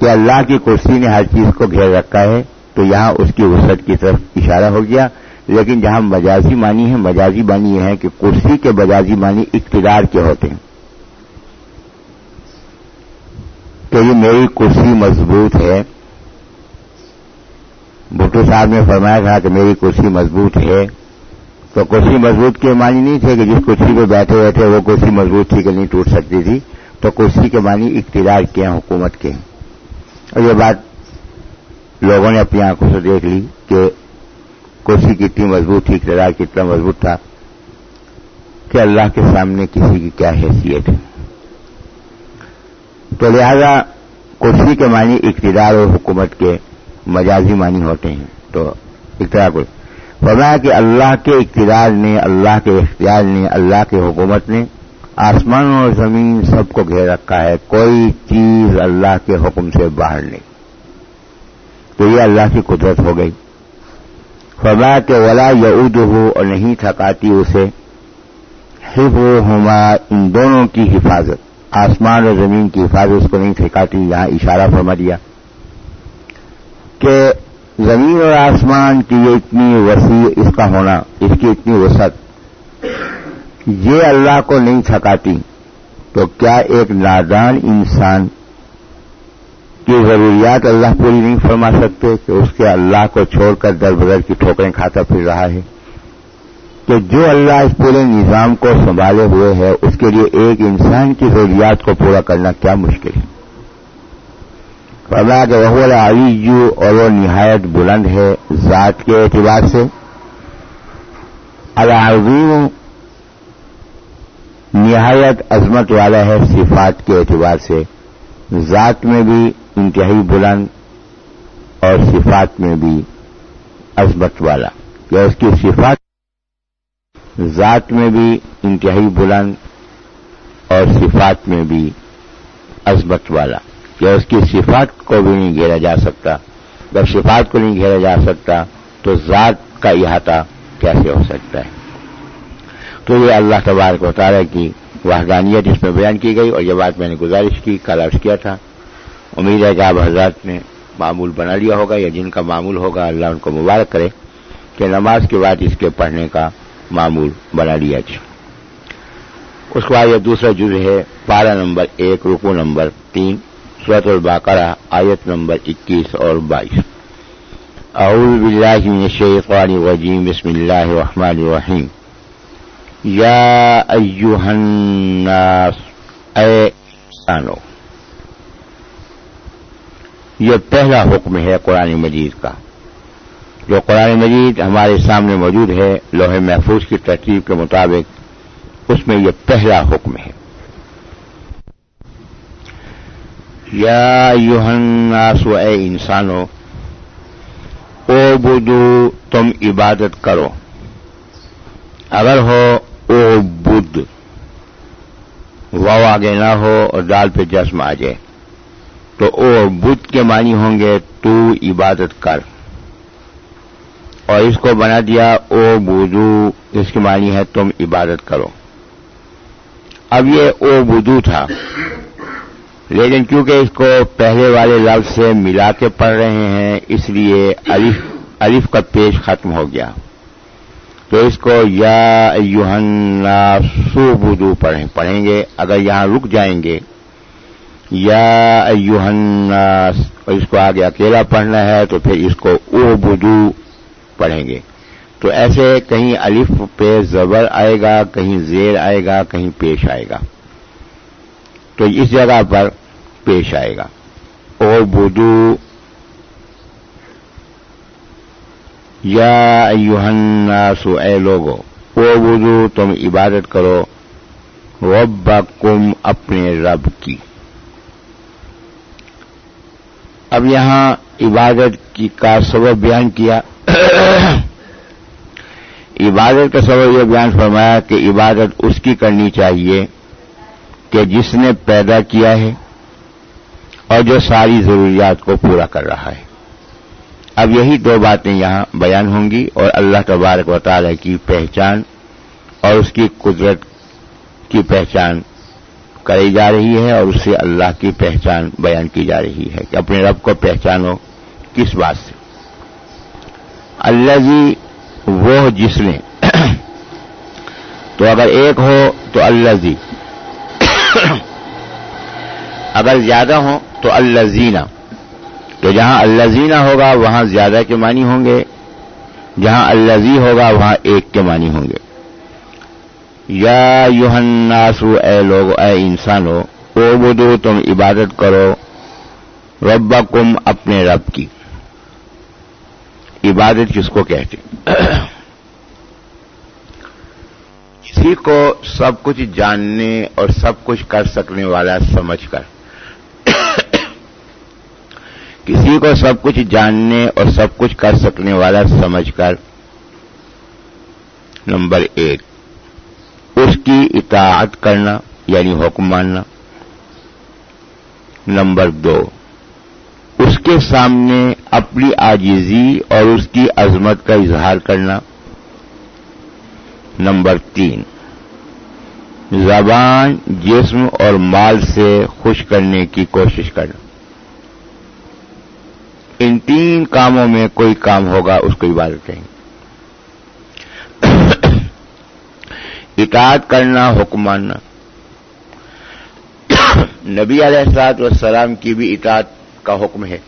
کہ اللہ کی کرسی نے ہر چیز کو گھیر رکھا ہے، تو یہاں اس کی وسعت کی طرف اشارہ ہو گیا۔ لیکن جہاں مجازی مانی ہے، مجازی مانی یہ ہے کہ کرسی کے مجازی مانی اقتدار کے ہوتے ہیں۔ کہ یہ میری کرسی مضبوط ہے۔ بھٹو صاحب نے فرمایا تھا کہ میری کرسی مضبوط ہے۔ تو کرسی مضبوط کے معنی نہیں تھے کہ جس کرسی پہ بیٹھے ہوئے تھے وہ کرسی مضبوط تھی کہ نہیں ٹوٹ سکتی تھی۔ تو کرسی کے معنی اقتدار کے ہیں، حکومت کے اور یہ بات لوگوں نے اپنی آنکھوں سے دیکھ لی کہ کرسی کتنی مضبوط تھی، اقتدار کتنا مضبوط تھا کہ اللہ کے سامنے کسی کی کیا حیثیت ہے۔ تو لہذا کرسی کے معنی اقتدار اور حکومت کے مجازی معنی ہوتے ہیں۔ تو اقتدار کو۔ فرمایا کہ اللہ کے اقتدار نے، اللہ کے اختیار نے، اللہ کے حکومت نے آسمان اور زمین سب کو گھیر رکھا ہے۔ کوئی چیز اللہ کے حکم سے باہر نہیں۔ تو یہ اللہ کی قدرت ہو گئی۔ فرمایا کہ ولا یعود ہو اور نہیں تھکاتی اسے۔ حف ہما ان دونوں کی حفاظت۔ آسمان اور زمین کی حفاظت اس کو نہیں تھکاتی، یہاں اشارہ فرما دیا۔ کہ زمین اور آسمان کی یہ اتنی وسیع اس کا ہونا، اس کی اتنی وسعت، یہ اللہ کو نہیں تھکاتی تو کیا ایک نادان انسان کی ضروریات اللہ پوری نہیں فرما سکتے کہ اس کے اللہ کو چھوڑ کر در بدر کی ٹھوکریں کھاتا پھر رہا ہے؟ کہ جو اللہ اس پورے نظام کو سنبھالے ہوئے ہے، اس کے لیے ایک انسان کی ضروریات کو پورا کرنا کیا مشکل ہے؟ فرمایا کہ وہ عویجو اور وہ نہایت بلند ہے ذات کے اعتبار سے۔ العظیم نہایت عظمت والا ہے صفات کے اعتبار سے۔ ذات میں بھی انتہائی بلند اور صفات میں بھی عظمت والا۔ یا اس کی صفات ذات میں بھی انتہائی بلند اور صفات میں بھی عظمت والا۔ یا اس کی صفات کو بھی نہیں گھیرا جا سکتا۔ جب صفات کو نہیں گھیرا جا سکتا، تو ذات کا احاطہ کیسے ہو سکتا ہے؟ تو یہ اللہ تبارک و تعالیٰ کی وحدانیت اس میں بیان کی گئی اور یہ بات میں نے گزارش کی، کل عرض کیا تھا۔ امید ہے کہ آپ حضرات نے معمول بنا لیا ہوگا یا جن کا معمول ہوگا، اللہ ان کو مبارک کرے کہ نماز کے بعد اس کے پڑھنے کا معمول بنا لیا جائے۔ اس کے بعد یہ دوسرا جز ہے، پارہ نمبر ایک رکو نمبر تین۔ صورت الباقرہ آیت نمبر اکیس اور بائیس۔ اعوذ باللہ من الشیطان الرجیم، بسم اللہ الرحمن الرحیم۔ یا ایوہ الناس، اے انسانو، یہ پہلا حکم ہے قرآن مجید کا۔ جو قرآن مجید ہمارے سامنے موجود ہے، لوہے محفوظ کی ترتیب کے مطابق، اس میں یہ پہلا حکم ہے۔ یا یوہناسو اے انسانو او بدو تم عبادت کرو۔ اگر ہو او بدھ واؤ آگے نہ ہو اور دال پہ جسم آ جائے۔ تو او بدھ کے معنی ہوں گے تو عبادت کر۔ اور اس کو بنا دیا او بدو اس کی معنی ہے تم عبادت کرو۔ اب یہ او بدو تھا۔ لیکن کیونکہ اس کو پہلے والے لفظ سے ملا کے پڑھ رہے ہیں، اس لیے الف کا پیش ختم ہو گیا۔ تو اس کو یا یوہن سو بدو پڑھیں پڑھیں گے۔ اگر یہاں رک جائیں گے، یا یوہن اس کو آگے اکیلا پڑھنا ہے، تو پھر اس کو او بدو پڑھیں گے۔ تو ایسے کہیں الف پہ زبر آئے گا، کہیں زیر آئے گا، کہیں پیش آئے گا۔ تو اس جگہ پر پیش آئے گا۔ او بدو یا سو اے لوگو او بدو تم عبادت کرو۔ رب اپنے رب کی۔ اب یہاں عبادت کی کا سبب بیان کیا۔ عبادت کا سبب یہ بیان فرمایا کہ عبادت اس کی کرنی چاہیے کہ جس نے پیدا کیا ہے اور جو ساری ضروریات کو پورا کر رہا ہے۔ اب یہی دو باتیں یہاں بیان ہوں گی اور اللہ تبارک و تعالی کی پہچان اور اس کی قدرت کی پہچان کری جا رہی ہے اور اس سے اللہ کی پہچان بیان کی جا رہی ہے کہ اپنے رب کو پہچانو کس بات سے۔ اللہ جی وہ جس نے تو اگر ایک ہو تو اللہ جی اگر زیادہ ہوں تو اللہ زینہ تو جہاں اللہ زینہ ہوگا وہاں زیادہ کے معنی ہوں گے، جہاں اللہ ہوگا وہاں ایک کے معنی ہوں گے۔ یا یوہناسو اے لوگ، اے انسان ہو او بدو تم عبادت کرو رب اپنے رب کی۔ عبادت کس کو کہتے کسی کو سب کچھ جاننے اور سب کچھ کر سکنے والا سمجھ کر۔ کسی کو سب کچھ جاننے اور سب کچھ کر سکنے والا سمجھ کر نمبر ایک، اس کی اطاعت کرنا یعنی حکم ماننا۔ نمبر دو، اس کے سامنے اپنی آجیزی اور اس کی عظمت کا اظہار کرنا۔ نمبر تین زبان، جسم اور مال سے خوش کرنے کی کوشش کرنا ان تین کاموں میں کوئی کام ہوگا، اس کو عبادت کہیں۔ اطاعت کرنا، حکم ماننا۔ نبی علیہ السلاط والسلام کی بھی اطاعت کا حکم ہے۔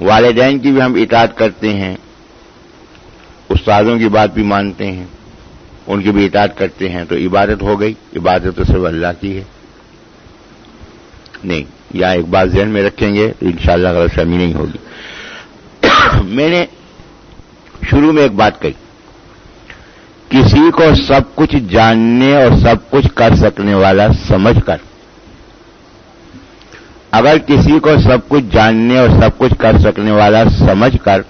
والدین کی بھی ہم اطاعت کرتے ہیں۔ استادوں کی بات بھی مانتے ہیں۔ ان کی بھی اطاعت کرتے ہیں تو عبادت ہو گئی، عبادت تو صرف اللہ کی ہے۔ نہیں یا ایک بات ذہن میں رکھیں گے تو ان شاء اللہ غلط فہمی نہیں ہوگی۔ میں نے شروع میں ایک بات کہی۔ کسی کو سب کچھ جاننے اور سب کچھ کر سکنے والا سمجھ کر۔ اگر کسی کو سب کچھ جاننے اور سب کچھ کر سکنے والا سمجھ کر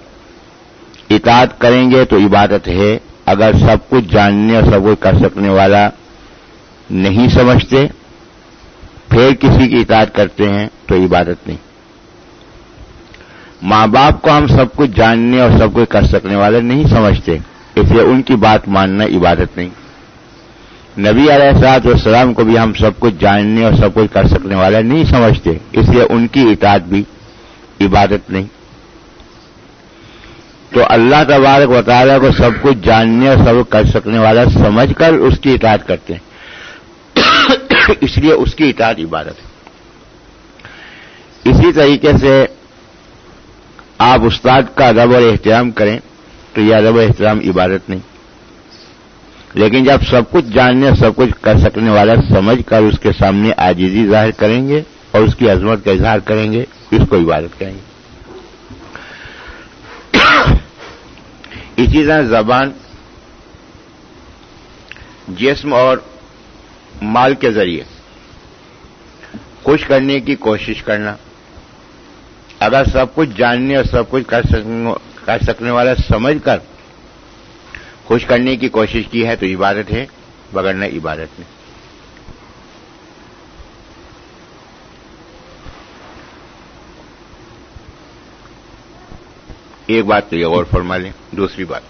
اطاعت کریں گے تو عبادت ہے۔ اگر سب کچھ جاننے اور سب کچھ کر سکنے والا نہیں سمجھتے، پھر کسی کی اطاعت کرتے ہیں تو عبادت نہیں۔ ماں باپ کو ہم سب کچھ جاننے اور سب کچھ کر سکنے والے نہیں سمجھتے، اس لیے ان کی بات ماننا عبادت نہیں۔ نبی علیہ السلاط والسلام کو بھی ہم سب کچھ جاننے اور سب کچھ کر سکنے والے نہیں سمجھتے، اس لیے ان کی اطاعت بھی عبادت نہیں۔ تو اللہ تبارک و تعالیٰ کو سب کچھ جاننے اور سب کر سکنے والا سمجھ کر اس کی اطاعت کرتے ہیں۔ اس لیے اس کی اطاعت عبادت ہے۔ اسی طریقے سے آپ استاد کا ادب اور احترام کریں تو یہ ادب و احترام عبادت نہیں۔ لیکن جب سب کچھ جاننے سب کچھ کر سکنے والا سمجھ کر اس کے سامنے آجیزی ظاہر کریں گے اور اس کی عظمت کا اظہار کریں گے، اس کو عبادت کریں گے۔ اسی طرح زبان جسم اور مال کے ذریعے۔ خوش کرنے کی کوشش کرنا۔ اگر سب کچھ جاننے اور سب کچھ کر سکنے والا سمجھ کر خوش کرنے کی کوشش کی ہے تو عبادت ہے بگڑنا عبادت نہیں ایک بات تو یہ غور فرما لیں، دوسری بات۔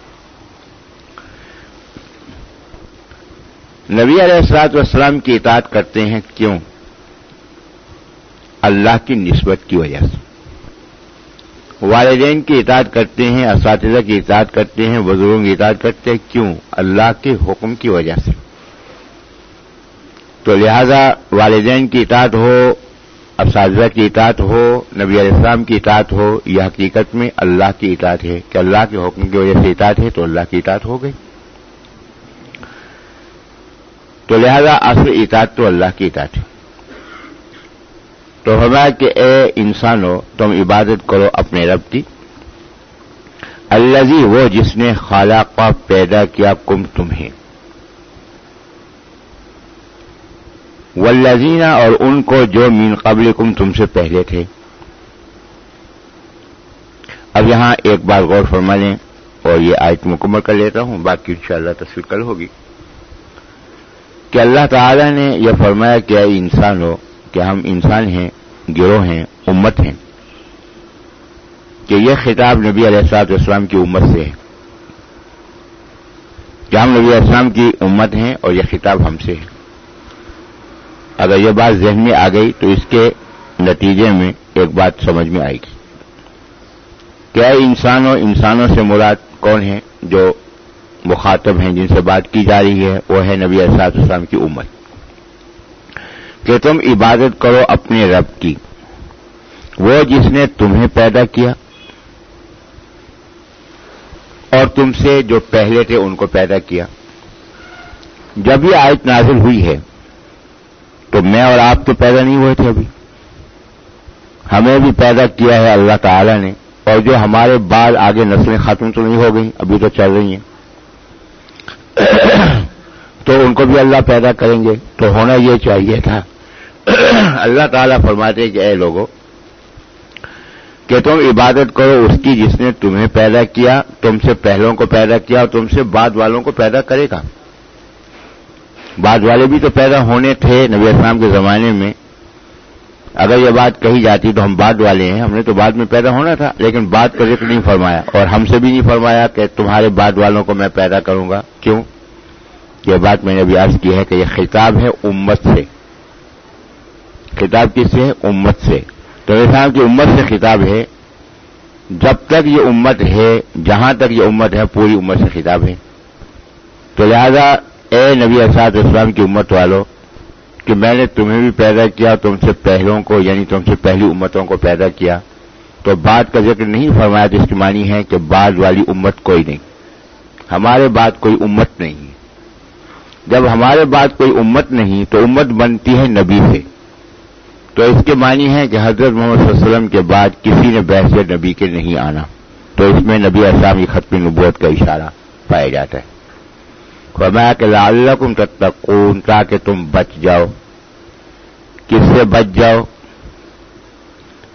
نبی علیہ السلاط والسلام کی اطاعت کرتے ہیں کیوں؟ اللہ کی نسبت کی وجہ سے۔ والدین کی اطاعت کرتے ہیں، اساتذہ کی اطاعت کرتے ہیں، بزرگوں کی اطاعت کرتے ہیں، کیوں؟ اللہ کے حکم کی وجہ سے۔ تو لہذا والدین کی اطاعت ہو اساتذہ کی اطاعت ہو، نبی علیہ السلام کی اطاعت ہو، یہ حقیقت میں اللہ کی اطاعت ہے کہ اللہ کے حکم کی وجہ سے اطاعت ہے تو اللہ کی اطاعت ہو گئی۔ تو لہذا اصل اطاعت تو اللہ کی اطاعت ہے۔ تو ہمارا کہ اے انسانو، تم عبادت کرو اپنے رب کی۔ اللہ وہ جس نے خالہ کا پیدا کیا کم تمہیں۔ والذینہ اور ان کو جو مین قبل کم تم سے پہلے تھے۔ اب یہاں ایک بار غور فرما لیں اور یہ آیت مکمل کر لیتا ہوں، باقی انشاءاللہ تصویر کل ہوگی۔ کہ اللہ تعالی نے یہ فرمایا کہ اے انسان ہو، کہ ہم انسان ہیں، گروہ ہیں، امت ہیں۔ کہ یہ خطاب نبی علیہ السلاط اسلام کی امت سے ہے۔ کہ ہم نبی اسلام کی امت ہیں اور یہ خطاب ہم سے ہے۔ اگر یہ بات ذہن میں آ گئی تو اس کے نتیجے میں ایک بات سمجھ میں آئے گی۔ کیا انسانوں انسانوں سے مراد کون ہے جو مخاطب ہیں، جن سے بات کی جا رہی ہے؟ وہ ہے نبی اسات اسلام کی امت۔ کہ تم عبادت کرو اپنے رب کی۔ وہ جس نے تمہیں پیدا کیا اور تم سے جو پہلے تھے ان کو پیدا کیا۔ جب یہ آیت نازل ہوئی ہے تو میں اور آپ تو پیدا نہیں ہوئے تھے ابھی۔ ہمیں بھی پیدا کیا ہے اللہ تعالی نے، اور جو ہمارے بعد آگے نسلیں ختم تو نہیں ہو گئی ابھی تو چل رہی ہیں۔ تو ان کو بھی اللہ پیدا کریں گے، تو ہونا یہ چاہیے تھا۔ اللہ تعالیٰ فرماتے کہ اے لوگوں کہ تم عبادت کرو اس کی جس نے تمہیں پیدا کیا، تم سے پہلوں کو پیدا کیا اور تم سے بعد والوں کو پیدا کرے گا۔ بعد والے بھی تو پیدا ہونے تھے نبی اسلام کے زمانے میں۔ اگر یہ بات کہی جاتی تو ہم بعد والے ہیں، ہم نے تو بعد میں پیدا ہونا تھا، لیکن بات کا ذکر نہیں فرمایا۔ اور ہم سے بھی نہیں فرمایا کہ تمہارے بعد والوں کو میں پیدا کروں گا۔ کیوں؟ یہ بات میں نے ابھی عرض کی ہے کہ یہ خطاب ہے امت سے۔ خطاب کس سے؟ ہے امت سے۔ تو اسلام کی امت سے خطاب ہے۔ جب تک یہ امت ہے، جہاں تک یہ امت ہے، پوری امت سے خطاب ہے۔ تو لہذا اے نبی اساد اسلام کی امت والوں کہ میں نے تمہیں بھی پیدا کیا، تم سے پہلوں کو یعنی تم سے پہلی امتوں کو پیدا کیا۔ تو بات کا ذکر نہیں فرمایا جس کی مانی ہے کہ بعد والی امت کوئی نہیں۔ ہمارے بعد کوئی امت نہیں۔ جب ہمارے بعد کوئی امت نہیں، تو امت بنتی ہے نبی سے۔ تو اس کے معنی ہے کہ حضرت محمد صلی اللہ علیہ وسلم کے بعد کسی نے بحث نبی کے نہیں آنا۔ تو اس میں نبی اسلام کی ختم نبوت کا اشارہ پایا جاتا ہے۔ فرمایا کہ لعلکم تتقون، تاکہ تم بچ جاؤ۔ کس سے بچ جاؤ؟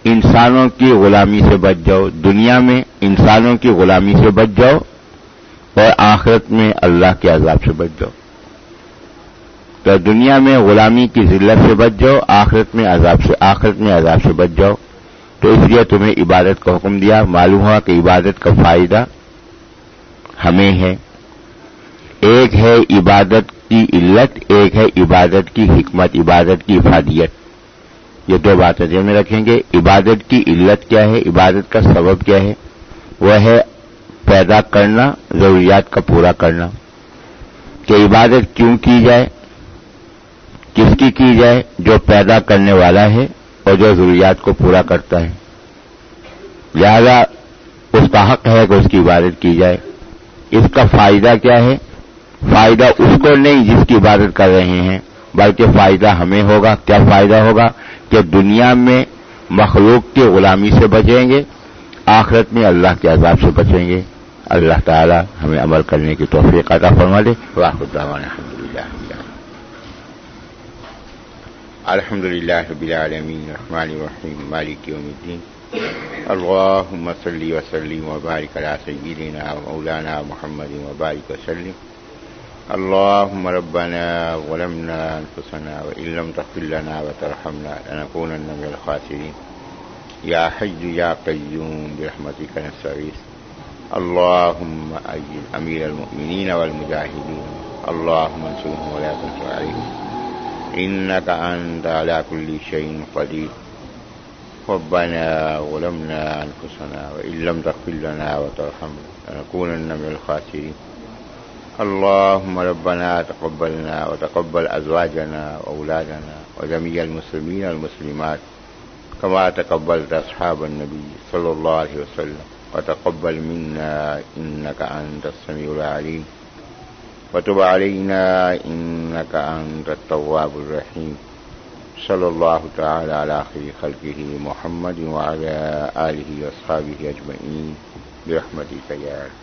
انسانوں کی غلامی سے بچ جاؤ۔ دنیا میں انسانوں کی غلامی سے بچ جاؤ اور آخرت میں اللہ کے عذاب سے بچ جاؤ۔ تو دنیا میں غلامی کی ذلت سے بچ جاؤ، آخرت میں عذاب سے، آخرت میں عذاب سے بچ جاؤ۔ تو اس لیے تمہیں عبادت کا حکم دیا، معلوم ہوا کہ عبادت کا فائدہ ہمیں ہے۔ ایک ہے عبادت کی علت، ایک ہے عبادت کی حکمت، عبادت کی افادیت۔ یہ دو باتیں ذہن میں رکھیں گے۔ عبادت کی علت کیا ہے؟ عبادت کا سبب کیا ہے؟ وہ ہے پیدا کرنا، ضروریات کا پورا کرنا۔ کہ عبادت کیوں کی جائے؟ کس کی کی جائے؟ جو پیدا کرنے والا ہے اور جو ضروریات کو پورا کرتا ہے۔ لہذا اس کا حق ہے کہ اس کی عبادت کی جائے۔ اس کا فائدہ کیا ہے؟ فائدہ اس کو نہیں جس کی عبادت کر رہے ہیں، بلکہ فائدہ ہمیں ہوگا۔ کیا فائدہ ہوگا؟ کہ دنیا میں مخلوق کی غلامی سے بچیں گے، آخرت میں اللہ کے عذاب سے بچیں گے۔ اللہ تعالی ہمیں عمل کرنے کی توفیق عطا فرما دے۔ واہ الحمد للہ الحمد للہ رب العالمین۔ الرحمن الرحیم۔ مالک یوم الدین۔ اللهم صل وسلم وبارك على سيدنا ومولانا محمد وبارك وسلم اللهم ربنا ظلمنا أنفسنا وإن لم تغفر لنا وترحمنا لنكونن من الخاسرين. يا حي يا قيوم برحمتك نستغيث. اللهم أجل أمير المؤمنين والمجاهدين. اللهم انصرهم ولا تنصر عليهم. إنك أنت على كل شيء قدير. ربنا ظلمنا أنفسنا وإن لم تغفر لنا وترحمنا لنكونن من الخاسرين. اللهم ربنا تقبلنا وتقبل أزواجنا وأولادنا وجميع المسلمين والمسلمات كما تقبلت أصحاب النبي صلى الله عليه وسلم وتقبل منا إنك أنت السميع العليم وتب علينا إنك أنت التواب الرحيم صلى الله تعالى على خير خلقه محمد وعلى آله وأصحابه أجمعين برحمتك يا